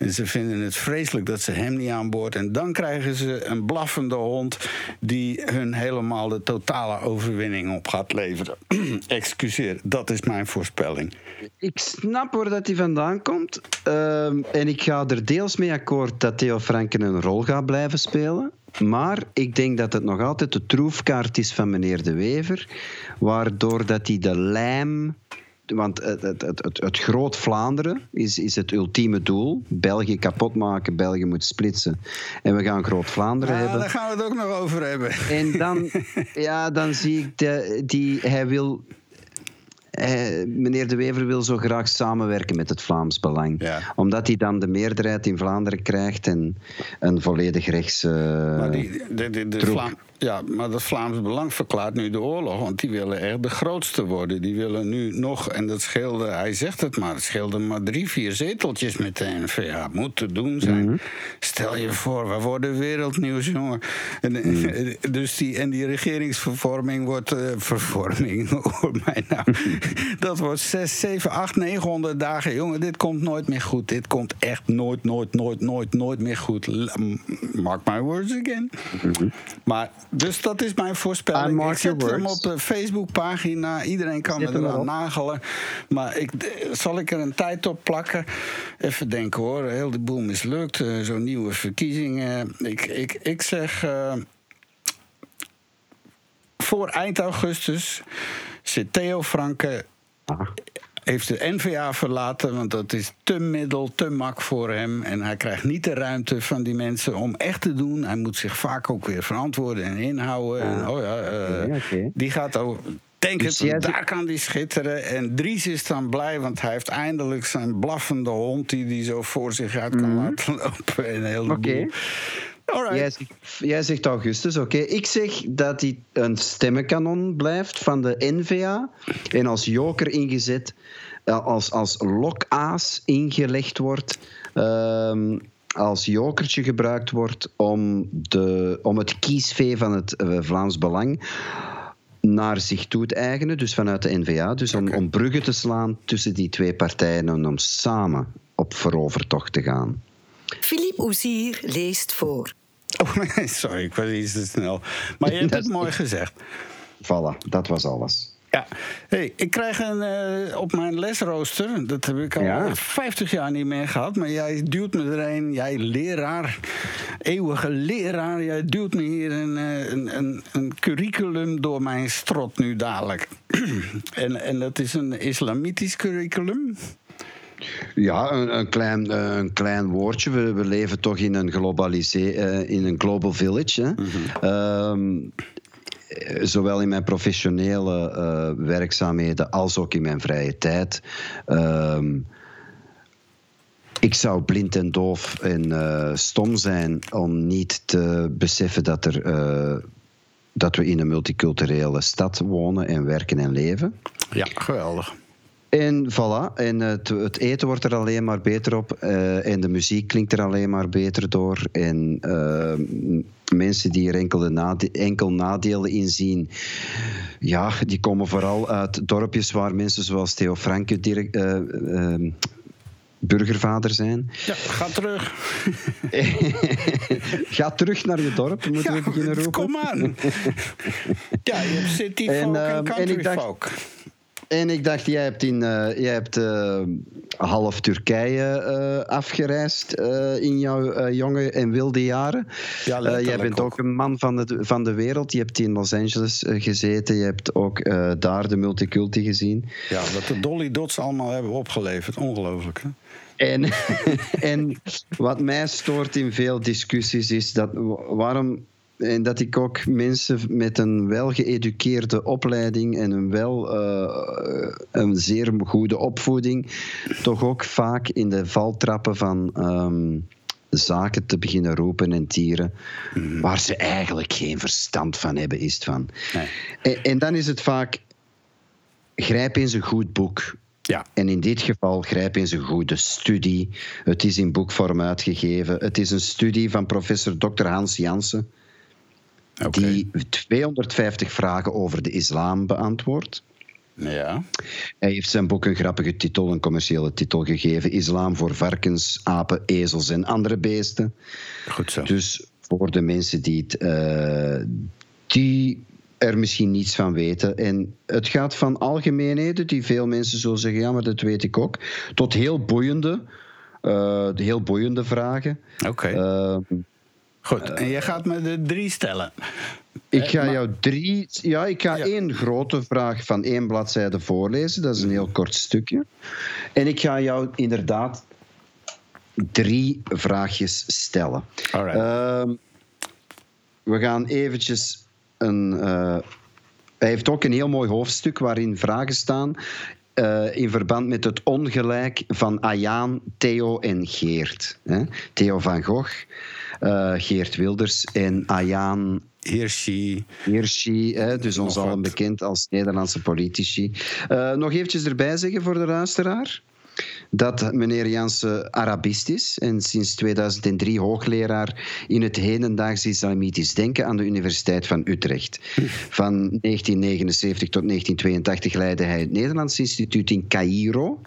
Ze vinden het vreselijk dat ze hem niet aan boord. En dan krijgen ze een blaffende hond die hun helemaal de totale overwinning op gaat leveren. Excuseer, dat is mijn voorspelling. Ik snap waar dat hij vandaan komt. Ehm, en ik ga er deels mee akkoord dat Theo Franken een rol gaat blijven spelen. Maar ik denk dat het nog altijd de troefkaart is van meneer De Wever. Waardoor dat hij de lijm. Want het, het, het, het, groot Vlaanderen is, is het ultieme doel. België kapot maken, België moet splitsen. En we gaan groot Vlaanderen Ja, hebben. daar gaan we het ook nog over hebben. En dan, ja, dan zie ik de, die, hij wil. Eh, meneer De Wever wil zo graag samenwerken met het Vlaams Belang. Omdat hij dan de meerderheid in Vlaanderen krijgt en een volledig rechts. eh, Maar, die, de, de. Ja, maar dat Vlaams Belang verklaart nu de oorlog. Want die willen echt de grootste worden. Die willen nu nog, en dat scheelde, hij zegt het maar, het scheelde maar drie, vier zeteltjes met de NVA. Moet te doen zijn. Mhm. Stel je voor, we worden wereldnieuws, jongen. En, Mhm. dus die, en die regeringsvervorming wordt. eh, vervorming, hoor mij nou. dat wordt zes, zeven, acht, negenhonderd dagen. Jongen, dit komt nooit meer goed. Dit komt echt nooit, nooit, nooit, nooit, nooit meer goed. Mark my words again. Maar, dus dat is mijn voorspelling. Ik zet hem op de Facebookpagina. Iedereen kan me hem eraan nagelen. Maar ik, eh, zal ik er een tijd op plakken? Even denken hoor. Heel de boel mislukt. Eh, Zo'n nieuwe verkiezingen. Ik, ik, ik zeg. eh, voor eind augustus zit Theo Franke. Heeft de NVA verlaten, want dat is te middel, te mak voor hem. En hij krijgt niet de ruimte van die mensen om echt te doen. Hij moet zich vaak ook weer verantwoorden en inhouden. En, oh ja, eh, Die gaat ook. Denk Dus het, daar kan die schitteren. En Dries is dan blij, want hij heeft eindelijk zijn blaffende hond... die hij zo voor zich uit kan laten lopen. En heel. Alright. Jij, zegt, jij zegt augustus, oké. Ik zeg dat hij een stemmenkanon blijft van de NVA. En als joker ingezet, eh, als, als lokaas ingelegd wordt. ehm, als jokertje gebruikt wordt om, de, om het kiesvee van het eh, Vlaams Belang naar zich toe te eigenen, dus vanuit de NVA. Dus om, om bruggen te slaan tussen die twee partijen en om samen op verovertocht te gaan. Philippe Oezier leest voor. Oh, sorry, ik was iets te snel. Maar je hebt het mooi gezegd. Voilà, dat was alles. Ja, hey, ik krijg een, eh, op mijn lesrooster, dat heb ik al Ja. 50 jaar niet meer gehad, maar jij duwt me er een, jij leraar, eeuwige leraar, jij duwt me hier een, eh, een, een, een curriculum door mijn strot nu dadelijk. en, en dat is een islamitisch curriculum. Ja, een, een, klein, eh, een klein woordje. We, we leven toch in een, eh, in een global village. Hè? Ehm, eh, zowel in mijn professionele werkzaamheden als ook in mijn vrije tijd. ehm, ik zou blind en doof en stom zijn om niet te beseffen dat, er, dat we in een multiculturele stad wonen en werken en leven. Ja, geweldig. En voilà, en het, het eten wordt er alleen maar beter op. eh, en de muziek klinkt er alleen maar beter door. En eh, mensen die er nade- enkel nadelen in zien, ja, die komen vooral uit dorpjes waar mensen zoals Theo Franke direct, eh, eh, burgervader zijn. Ja, ga terug. Ga terug naar je dorp, moeten we beginnen roepen. Kom aan. Ja, je hebt city En, folk en, ehm, en country ik dacht- folk. En ik dacht, jij hebt, in, eh, jij hebt eh, half Turkije eh, afgereisd in jouw jonge en wilde jaren. Ja, jij bent ook een man van de, van de wereld. Je hebt in Los Angeles gezeten. Je hebt ook daar de multiculti gezien. Ja, wat de Dolly Dots allemaal hebben opgeleverd. Ongelooflijk, hè? En, en wat mij stoort in veel discussies is dat waarom. En dat ik ook mensen met een welgeëduceerde opleiding en een wel eh, een zeer goede opvoeding toch ook vaak in de valtrappen van ehm, zaken te beginnen roepen en tieren waar ze eigenlijk geen verstand van hebben, is het van. En, en dan is het vaak grijp eens een goed boek. Ja. En in dit geval grijp eens een goede studie. Het is in boekvorm uitgegeven. Het is een studie van professor Dr. Hans Jansen. Die 250 vragen over de islam beantwoordt. Ja. Hij heeft zijn boek een grappige titel, een commerciële titel gegeven: Islam voor varkens, apen, ezels en andere beesten. Goed zo. Dus voor de mensen die, het, eh, die er misschien niets van weten. En het gaat van algemeenheden die veel mensen zullen zeggen: ja, maar dat weet ik ook, tot heel boeiende, eh, heel boeiende vragen. Oké. Eh, Goed, en jij gaat me de drie stellen. ik ga jou drie. Ja, ik ga één grote vraag van één bladzijde voorlezen. Dat is een heel kort stukje. En ik ga jou inderdaad drie vraagjes stellen. Ehm, we gaan eventjes een. eh, hij heeft ook een heel mooi hoofdstuk waarin vragen staan. eh, in verband met het ongelijk van Ayaan, Theo en Geert. Hè? Theo van Gogh, eh, Geert Wilders en Ayaan Hirschi. Hirschi, hè, dus ons allen bekend als Nederlandse politici. Eh, nog eventjes erbij zeggen voor de luisteraar dat meneer Jansen Arabist is en sinds 2003 hoogleraar in het hedendaags islamitisch denken aan de Universiteit van Utrecht. Van 1979 tot 1982 leidde hij het Nederlands Instituut in Cairo.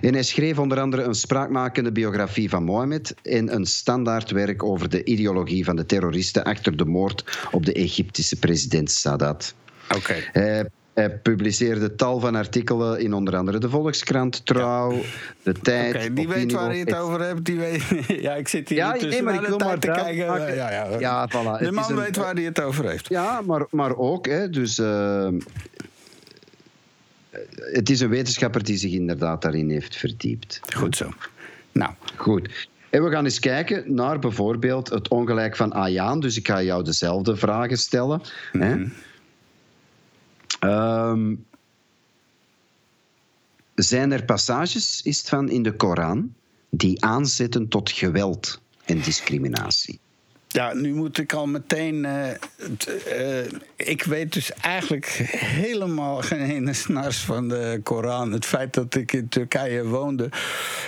En hij schreef onder andere een spraakmakende biografie van Mohammed en een standaardwerk over de ideologie van de terroristen achter de moord op de Egyptische president Sadat. Oké. Hij, hij publiceerde tal van artikelen in onder andere de Volkskrant, Trouw, De Tijd. Oké, die weet waar je het et- over hebt. Die weet, ja, ik zit hier Ja, nee, maar ik de wil maar te kijken. maken- Ja, ja. Ja, voilà. De man een- weet waar hij het over heeft. Ja, maar, maar ook, hè, dus, eh, het is een wetenschapper die zich inderdaad daarin heeft verdiept. Goed zo. Nou. Goed. En we gaan eens kijken naar bijvoorbeeld het ongelijk van Ayaan. Dus ik ga jou dezelfde vragen stellen. hè. Ehm, zijn er passages, is het van, in de Koran die aanzetten tot geweld en discriminatie? Ja, nu moet ik al meteen. eh, eh, ik weet dus eigenlijk helemaal geen ene snars van de Koran. Het feit dat ik in Turkije woonde,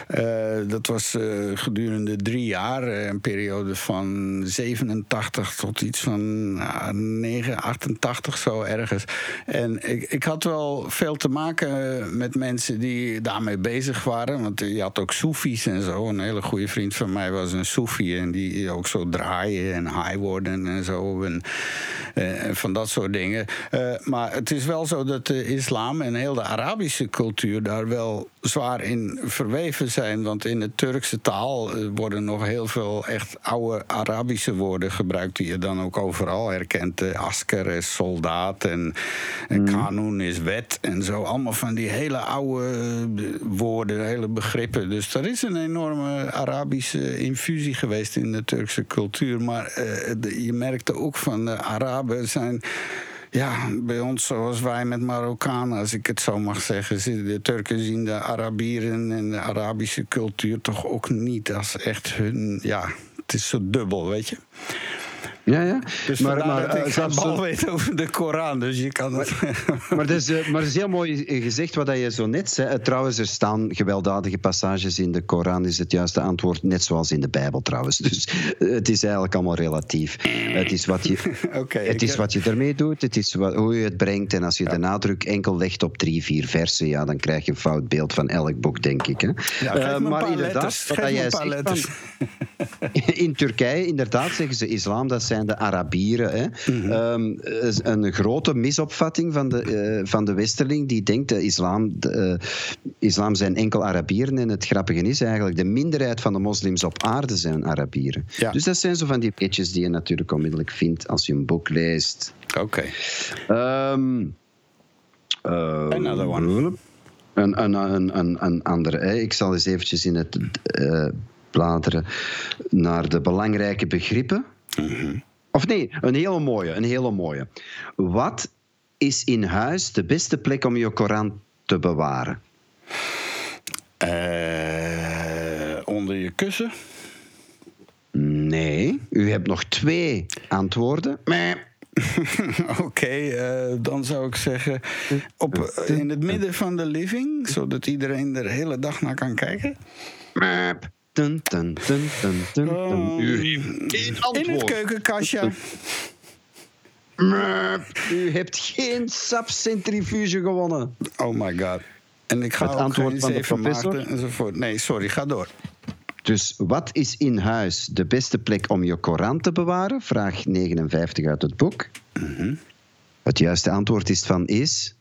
eh, dat was gedurende drie jaar. een periode van 87 tot iets van nou, 9, 88 zo ergens. En ik, ik had wel veel te maken met mensen die daarmee bezig waren. Want je had ook Soefies en zo. Een hele goede vriend van mij was een Soefie. En die ook zo draaien en high worden en zo. En, eh, van dat soort dingen. Eh, maar het is wel zo dat de islam en heel de Arabische cultuur daar wel zwaar in verweven zijn. Want in de Turkse taal eh, worden nog heel veel echt oude Arabische woorden gebruikt. die je dan ook overal herkent. Asker is soldaat en, en kanun is wet en zo. Allemaal van die hele oude eh, woorden, hele begrippen. Dus er is een enorme Arabische infusie geweest in de Turkse cultuur. Maar eh, de- je merkte ook van de Araben zijn Ja, bij ons zoals wij met Marokkanen, als ik het zo mag zeggen. De Turken zien de Arabieren en de Arabische cultuur toch ook niet als echt hun. Ja, het is zo dubbel, weet je. Ja, ja. Dus maar, maar, dat ik eh, ga zelfs- bal weten over de Koran, dus je kan het... Maar het is, eh, maar het is heel mooi gezegd wat je zo net zei. Eh, Trouwens, er staan gewelddadige passages in de Koran, is het juiste antwoord. Net zoals in de Bijbel trouwens. Dus eh, het is eigenlijk allemaal relatief. Het is wat je, het is heb- wat je ermee doet, het is wat, hoe je het brengt. En als je de nadruk enkel legt op drie, vier versen, ja, dan krijg je een fout beeld van elk boek, denk ik. Hè. Ja, Eh, maar inderdaad, letters. wat jij zegt van- in Turkije, inderdaad, zeggen ze islam, dat zijn de Arabieren. Hè. Mhm. Ehm, een grote misopvatting van de, eh, van de Westerling, die denkt dat islam, de, eh, islam zijn enkel Arabieren. En het grappige is eigenlijk, de minderheid van de moslims op aarde zijn Arabieren. Dus dat zijn zo van die weetjes die je natuurlijk onmiddellijk vindt als je een boek leest. Oké. Ehm, eh, Another one. Een, een, een, een, een andere. Hè. Ik zal eens eventjes in het bladeren naar de belangrijke begrippen. Of nee, een hele mooie, een hele mooie. Wat is in huis de beste plek om je Koran te bewaren? Eh, onder je kussen? Nee, u hebt nog twee antwoorden. Meh. Oké, eh, dan zou ik zeggen op, in het midden van de living, zodat iedereen er de hele dag naar kan kijken. Dun, dun, dun, dun, dun, dun. U heeft geen In het keukenkastje. U hebt geen sapcentrifuge gewonnen. Oh my god. En ik ga Het antwoord van de professor? enzovoort. Nee, sorry, ga door. Dus wat is in huis de beste plek om je Koran te bewaren? Vraag 59 uit het boek. Mhm. Het juiste antwoord is van is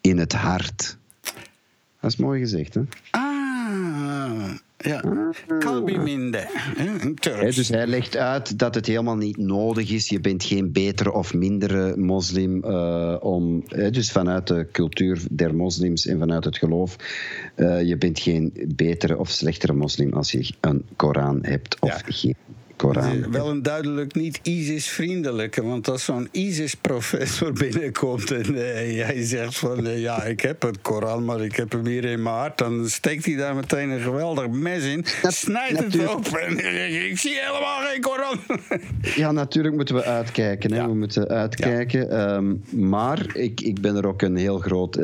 in het hart. Dat is mooi gezegd, hè? Ah, ja. Kalbi minde. hè, In Hè, Turks. dus hij legt uit dat het helemaal niet nodig is. Je bent geen betere of mindere moslim. eh, om, hè, dus vanuit de cultuur der moslims en vanuit het geloof. eh, je bent geen betere of slechtere moslim als je een Koran hebt of geen Koran. Wel een duidelijk niet ISIS-vriendelijke. Want als zo'n ISIS-professor binnenkomt en eh, jij zegt van... eh, ja, ik heb het Koran, maar ik heb hem hier in mijn hart... dan steekt hij daar meteen een geweldig mes in, snijdt het natuurlijk. op... en eh, ik zie helemaal geen Koran. Ja, natuurlijk moeten we uitkijken. Hè? We moeten uitkijken. Ehm, maar ik, ik ben er ook een heel groot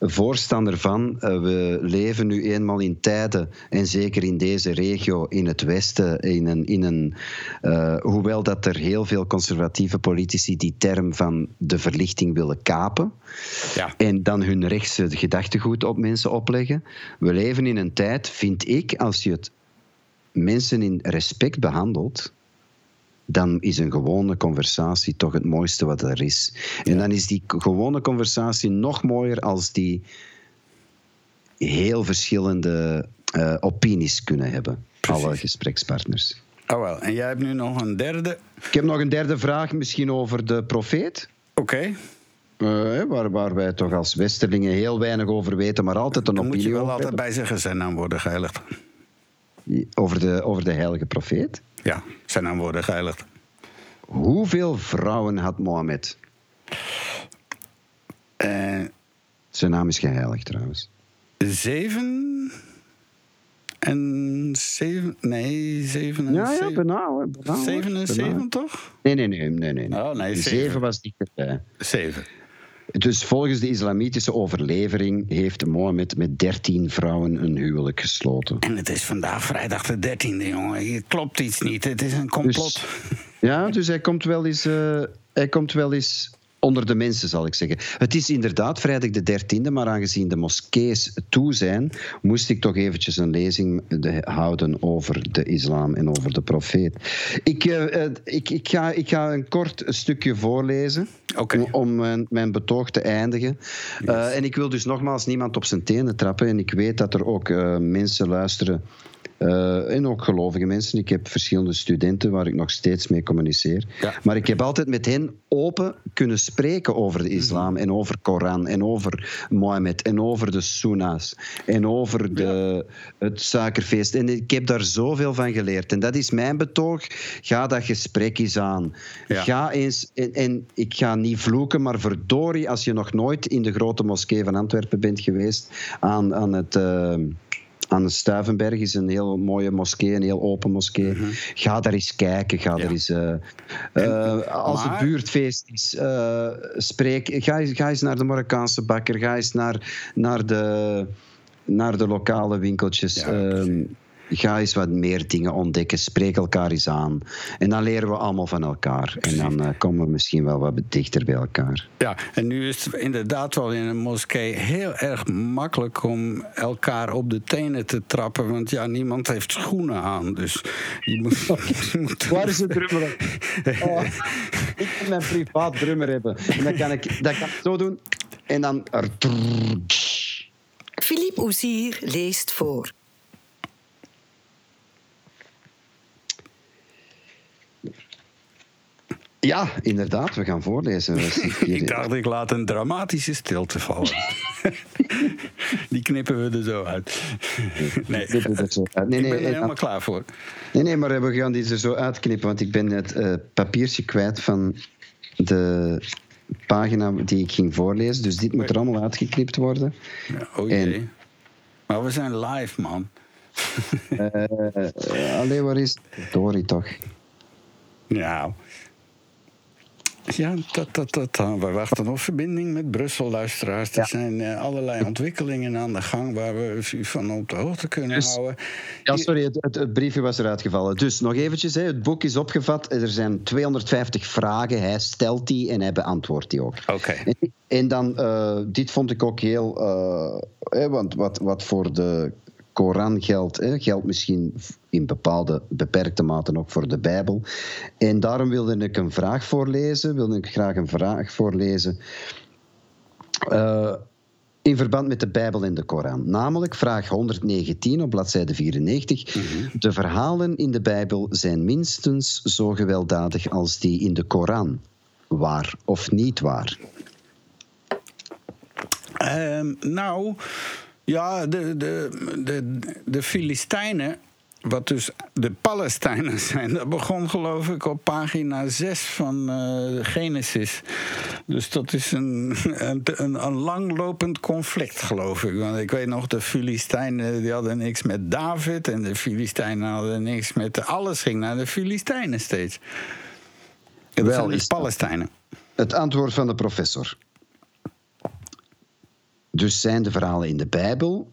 voorstander van. We leven nu eenmaal in tijden, en zeker in deze regio, in het Westen, in een. In een eh, hoewel dat er heel veel conservatieve politici die term van de verlichting willen kapen. Ja. En dan hun rechtse gedachtegoed op mensen opleggen. We leven in een tijd, vind ik, als je het mensen in respect behandelt, dan is een gewone conversatie toch het mooiste wat er is. En dan is die gewone conversatie nog mooier als die heel verschillende eh, opinies kunnen hebben. Alle gesprekspartners. Oh wel, en jij hebt nu nog een derde. Ik heb nog een derde vraag, misschien over de profeet. Oké. Eh, waar, waar wij toch als Westerlingen heel weinig over weten, maar altijd een Dan moet opinie je wel over altijd hebben. bij zeggen, zijn naam worden geheiligd. Over de, over de heilige profeet. Ja, zijn naam worden geheiligd. Hoeveel vrouwen had Mohammed? Eh, Zijn naam is geheiligd trouwens. zeven... En zeven... Nee, zeven en Ja, ja, bijna bijna, hoor. Zeven en Bijna. zeven, toch? Nee, nee, nee. nee, nee. Oh, nee, De zeven. zeven was dichterbij. Zeven. Dus volgens de islamitische overlevering heeft Mohammed met dertien vrouwen een huwelijk gesloten. En het is vandaag vrijdag de dertiende, jongen. Hier klopt iets niet. Het is een complot. Dus, ja, dus hij komt wel eens, eh, hij komt wel eens onder de mensen, zal ik zeggen. Het is inderdaad vrijdag de dertiende, maar aangezien de moskees toe zijn, moest ik toch eventjes een lezing de- houden over de islam en over de profeet. Ik, eh, eh, ik, ik, ga, ik ga een kort stukje voorlezen. Om, om mijn, mijn betoog te eindigen. Eh, en ik wil dus nogmaals niemand op zijn tenen trappen. En ik weet dat er ook mensen luisteren Eh, en ook gelovige mensen. Ik heb verschillende studenten waar ik nog steeds mee communiceer. Maar ik heb altijd met hen open kunnen spreken over de islam en over Koran en over Mohammed en over de Sunna's en over de, het suikerfeest. En ik heb daar zoveel van geleerd. En dat is mijn betoog. Ga dat gesprek eens aan. Ga eens, en, en ik ga niet vloeken, maar verdorie, als je nog nooit in de grote moskee van Antwerpen bent geweest, aan, aan het. eh, aan de Stuivenberg is een heel mooie moskee, een heel open moskee. Ga daar eens kijken. Ga daar eens, eh, eh, als maar- het buurtfeest is, eh, spreek, ga, eens- ga eens naar de Marokkaanse bakker. Ga eens naar, naar, de, naar de lokale winkeltjes. Ga eens wat meer dingen ontdekken. Spreek elkaar eens aan. En dan leren we allemaal van elkaar. En dan eh, komen we misschien wel wat dichter bij elkaar. Ja, en nu is het inderdaad wel in een moskee heel erg makkelijk om elkaar op de tenen te trappen. Want ja, niemand heeft schoenen aan. Dus je moet. je moet Waar is de drummer? Oh, ik moet mijn privaat drummer hebben. En dan kan ik dat kan ik zo doen. En dan... Philippe Oezier leest voor. Ja, inderdaad, we gaan voorlezen. Ik dacht, ik laat een dramatische stilte vallen. Die knippen we er zo uit. Nee, zo uit. Nee, ik nee, ben er eh, helemaal klaar voor. Nee, nee, maar we gaan die er zo uitknippen, want ik ben het eh, papiertje kwijt van de pagina die ik ging voorlezen. Dus dit moet er allemaal uitgeknipt worden. Oh jee. Maar we zijn live, man. Eh, allee, waar is... Dory toch. Ja. Ja, dat, dat, dat, we wachten op verbinding met Brussel, luisteraars. Er zijn eh, allerlei ontwikkelingen aan de gang waar we u van op de hoogte kunnen Dus- houden. Ja, sorry, het, het, het briefje was eruit gevallen. Dus nog eventjes, hè, het boek is opgevat. Er zijn 250 vragen. Hij stelt die en hij beantwoordt die ook. Oké. En, en dan, eh, dit vond ik ook heel... eh, hè, want wat, wat voor de Koran geldt, hè, geldt misschien in bepaalde beperkte mate ook voor de Bijbel. En daarom wilde ik een vraag voorlezen. Wilde ik graag een vraag voorlezen. Eh, in verband met de Bijbel en de Koran. Namelijk vraag 119 op bladzijde 94. De verhalen in de Bijbel zijn minstens zo gewelddadig als die in de Koran. Waar of niet waar? Ehm, nou, ja, de, de, de, de Filistijnen, wat dus de Palestijnen zijn, dat begon geloof ik op pagina 6 van eh, Genesis. Dus dat is een, een, een, langlopend conflict, geloof ik. Want ik weet nog, de Filistijnen die hadden niks met David en de Filistijnen hadden niks met. Alles ging naar de Filistijnen steeds. Dat Wel, zijn dat- Palestijnen. Het antwoord van de professor. Dus zijn de verhalen in de Bijbel.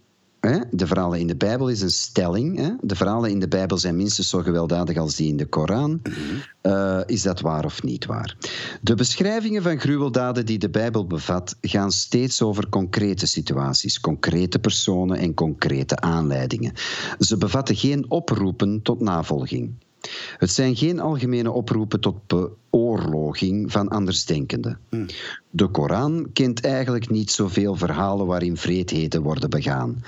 De verhalen in de Bijbel is een stelling. De verhalen in de Bijbel zijn minstens zo gewelddadig als die in de Koran. Eh, is dat waar of niet waar? De beschrijvingen van gruweldaden die de Bijbel bevat, gaan steeds over concrete situaties, concrete personen en concrete aanleidingen. Ze bevatten geen oproepen tot navolging. Het zijn geen algemene oproepen tot beoorloging van andersdenkenden. De Koran kent eigenlijk niet zoveel verhalen waarin vreedheden worden begaan.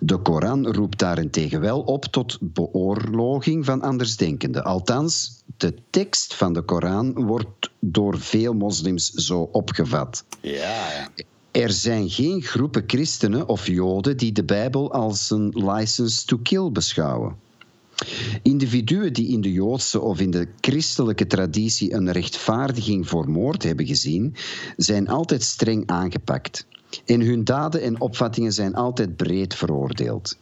De Koran roept daarentegen wel op tot beoorloging van andersdenkenden. Althans, de tekst van de Koran wordt door veel moslims zo opgevat. Ja, ja. Er zijn geen groepen christenen of joden die de Bijbel als een license to kill beschouwen. Individuen die in de Joodse of in de christelijke traditie een rechtvaardiging voor moord hebben gezien, zijn altijd streng aangepakt. En hun daden en opvattingen zijn altijd breed veroordeeld.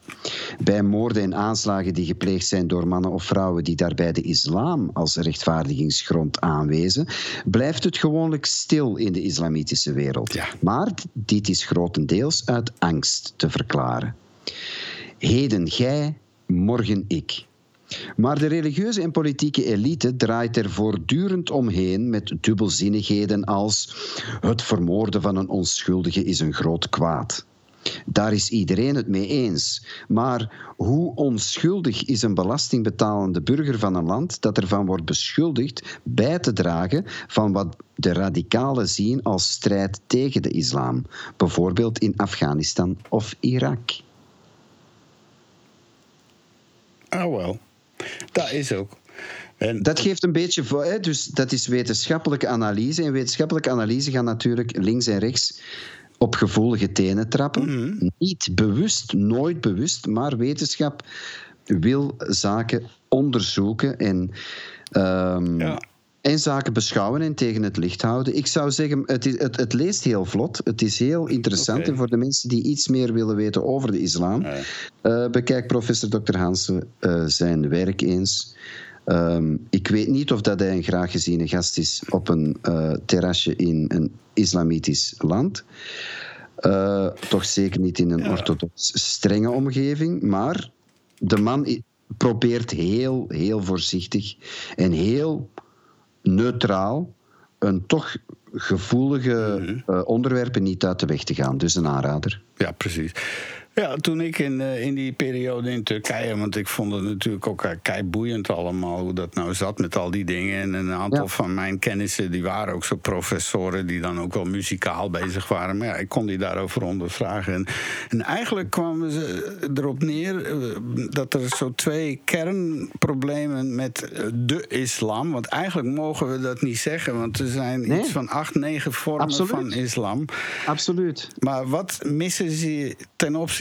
Bij moorden en aanslagen die gepleegd zijn door mannen of vrouwen die daarbij de islam als rechtvaardigingsgrond aanwezen, blijft het gewoonlijk stil in de islamitische wereld. Maar dit is grotendeels uit angst te verklaren. Heden gij, morgen ik. Maar de religieuze en politieke elite draait er voortdurend omheen met dubbelzinnigheden als het vermoorden van een onschuldige is een groot kwaad. Daar is iedereen het mee eens. Maar hoe onschuldig is een belastingbetalende burger van een land dat ervan wordt beschuldigd bij te dragen van wat de radicalen zien als strijd tegen de islam, bijvoorbeeld in Afghanistan of Irak? Oh wel, dat is ook. En, Dat geeft een beetje voor, hè, dus dat is wetenschappelijke analyse. En wetenschappelijke analyse gaat natuurlijk links en rechts op gevoelige tenen trappen. Mhm. Niet bewust, nooit bewust, maar wetenschap wil zaken onderzoeken en, ehm, en zaken beschouwen en tegen het licht houden. Ik zou zeggen, het, is, het, het leest heel vlot. Het is heel interessant. En voor de mensen die iets meer willen weten over de islam, eh, bekijk professor Dr. Hansen eh, zijn werk eens. Ehm, ik weet niet of dat hij een graag geziene gast is op een eh, terrasje in een islamitisch land. Toch zeker niet in een orthodox strenge omgeving. Maar de man probeert heel, heel voorzichtig en heel neutraal een toch gevoelige eh, onderwerpen niet uit de weg te gaan. Dus een aanrader. Ja, precies. Ja, toen ik in, eh, in die periode in Turkije, want ik vond het natuurlijk ook eh, kei boeiend allemaal hoe dat nou zat met al die dingen. En een aantal van mijn kennissen die waren ook zo professoren die dan ook wel muzikaal bezig waren. Maar ja, ik kon die daarover ondervragen. En, en eigenlijk kwamen ze erop neer eh, dat er zo twee kernproblemen met de islam. Want eigenlijk mogen we dat niet zeggen, want er zijn Nee. iets van acht, negen vormen Absoluut. van islam. Absoluut. Maar wat missen ze ten opzichte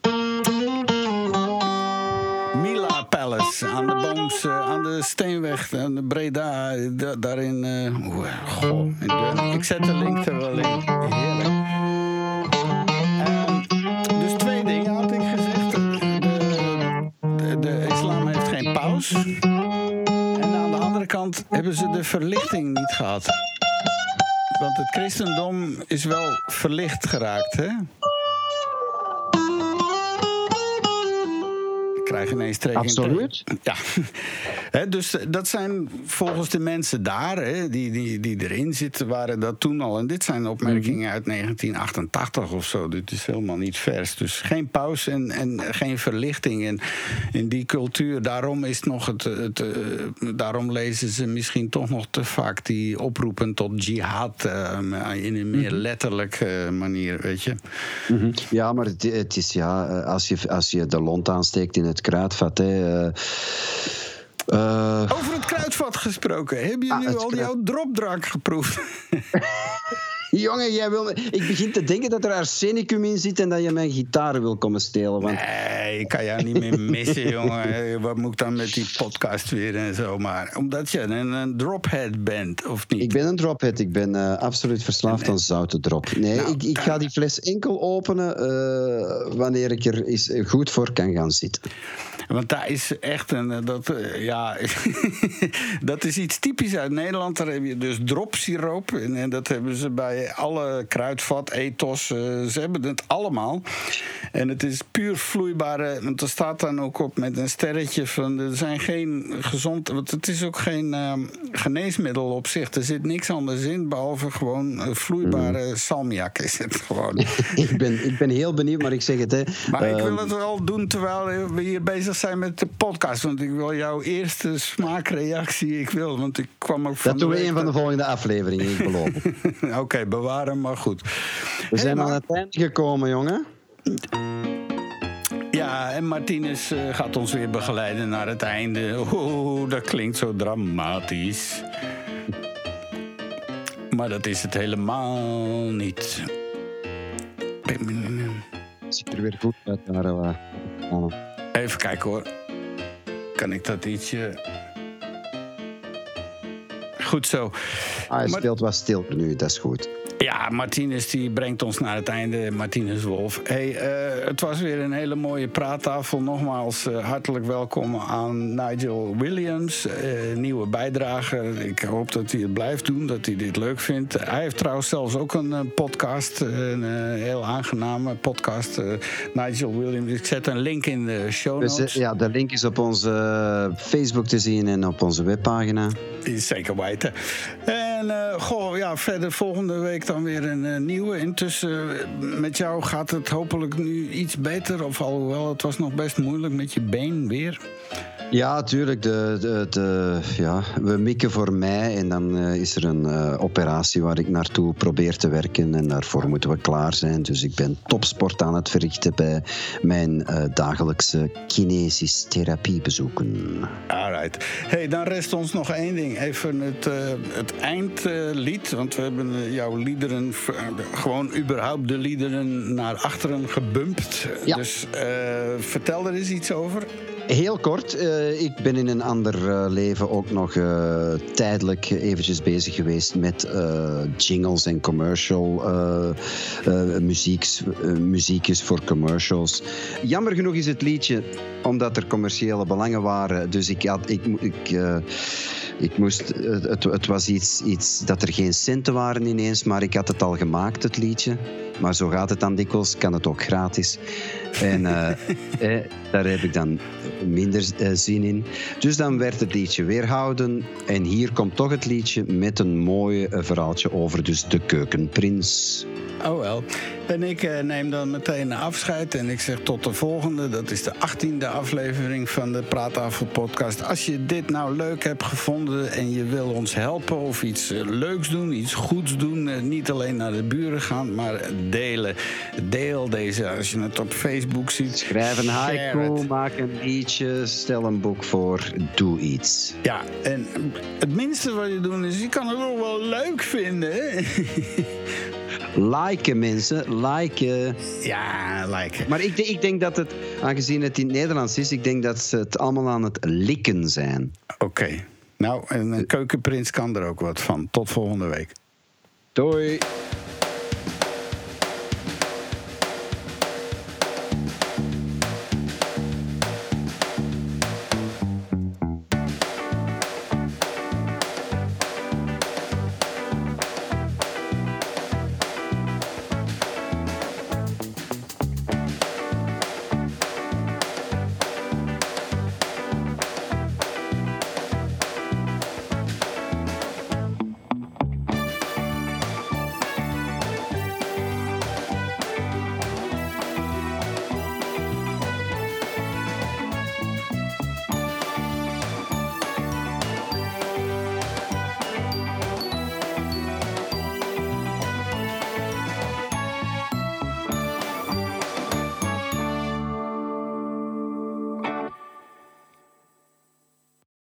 Steenweg, aan de Breda, da- daarin. eh, goh, ik zet de link er wel in. Heerlijk. Ehm, dus twee dingen had ik gezegd. De, de islam heeft geen paus. En aan de andere kant hebben ze de verlichting niet gehad. Want het christendom is wel verlicht geraakt, hè? Ik krijg ineens in Absoluut. Ja, dus dat zijn volgens de mensen daar, hè, die, die, die erin zitten, waren dat toen al. En dit zijn opmerkingen uit 1988 of zo. Dit is helemaal niet vers. Dus geen pauze en, en geen verlichting. En in die cultuur, daarom is nog het. het eh, daarom lezen ze misschien toch nog te vaak die oproepen tot jihad. eh, in een meer letterlijke manier, weet je. Mhm. Ja, maar het, het is ja, eh, als je, als je de lont aansteekt in het kruidvat. Hè, eh, eh, Over het kruidvat gesproken. Heb je Ah, nu al jouw dropdrank geproefd? Jongen, jij wil, ik begin te denken dat er arsenicum in zit en dat je mijn gitaar wil komen stelen. Want... Nee, ik kan jou niet meer missen, jongen. Wat moet ik dan met die podcast weer en zo? Maar omdat je een, een drophead bent, of niet? Ik ben een drophead. Ik ben eh, absoluut verslaafd aan zoute drop. Nee, Nou, ik, ik ga die fles enkel openen eh, wanneer ik er eens goed voor kan gaan zitten. Want daar is echt een. eh, Dat, eh, ja, dat is iets typisch uit Nederland. Daar heb je dus dropsiroop. En, en dat hebben ze bij alle kruidvat, ethos. eh, ze hebben het allemaal. En het is puur vloeibare. Want er staat dan ook op met een sterretje van. Er zijn geen gezond. Want het is ook geen eh, geneesmiddel op zich. Er zit niks anders in. Behalve gewoon vloeibare salmiak is het gewoon. ik, ben, ik ben heel benieuwd, maar ik zeg het. Hè, Maar ik wil Ehm, het wel doen terwijl we hier bezig zijn met de podcast. Want ik wil jouw eerste smaakreactie. Ik wil, want ik kwam ook van. dat doen we een van de volgende afleveringen, ik beloof. Oké, bewaren, maar goed. We zijn aan het einde gekomen, jongen. Ja, en Martinez eh, gaat ons weer begeleiden naar het einde. Oeh, dat klinkt zo dramatisch. Maar dat is het helemaal niet. Ziet er weer goed uit daar. Even kijken hoor. Kan ik dat ietsje. Goed zo. Ah, hij Maar- speelt wat stil nu, dat is goed. Ja, Martinez die brengt ons naar het einde. Martinez Wolf. Hey, eh, het was weer een hele mooie praattafel. Nogmaals, eh, hartelijk welkom aan Nigel Williams. eh, nieuwe bijdrage. Ik hoop dat hij het blijft doen, dat hij dit leuk vindt. Hij heeft trouwens zelfs ook een podcast. Een heel aangename podcast. Nigel Williams. Ik zet een link in de show Dus, notes. ja, de link is op onze Facebook te zien en op onze webpagina. Is zeker weten. En goh, ja, verder volgende week dan weer een eh, nieuwe. Intussen, eh, met jou gaat het hopelijk nu iets beter. Of alhoewel, het was nog best moeilijk met je been weer. Ja, tuurlijk. De, de, de, ja, we mikken voor mei en dan eh, is er een eh, operatie waar ik naartoe probeer te werken. En daarvoor moeten we klaar zijn. Dus ik ben topsport aan het verrichten bij mijn eh, dagelijkse kinesisch therapiebezoeken. Alright. Hey, dan rest ons nog één ding. Even het, het eindlied. want we hebben jouw liederen, gewoon überhaupt de liederen naar achteren gebumpt. Dus eh, vertel er eens iets over. Heel kort, eh, ik ben in een ander eh, leven ook nog eh, tijdelijk eventjes bezig geweest met jingles en commercial muzieks, eh, muziekjes voor commercials. Jammer genoeg is het liedje, omdat er commerciële belangen waren, dus ik, had, ik, ik, ik moest, het, het was iets, iets dat er geen centen waren ineens, maar ik had het al gemaakt, het liedje. Maar zo gaat het dan dikwijls, kan het ook gratis. En eh, eh, daar heb ik dan minder eh, zin in. Dus dan werd het liedje weerhouden. En hier komt toch het liedje met een mooi verhaaltje over dus de keukenprins. Oh wel. En ik eh, neem dan meteen afscheid en ik zeg tot de volgende. Dat is de achttiende aflevering van de Praattafel podcast. Als je dit nou leuk hebt gevonden en je wil ons helpen of iets eh, leuks doen, iets goeds doen, eh, niet alleen naar de buren gaan, maar delen. Deel deze als je het op Facebook ziet. Schrijf een haiku, maak een liedje, stel een boek voor, doe iets. Ja, en het minste wat je doet is, je kan het ook wel leuk vinden. Liken mensen, liken. Ja, liken. Maar ik, ik denk dat het, aangezien het in het Nederlands is, ik denk dat ze het allemaal aan het likken zijn. Oké. Nou, en een keukenprins kan er ook wat van. Tot volgende week. Doei.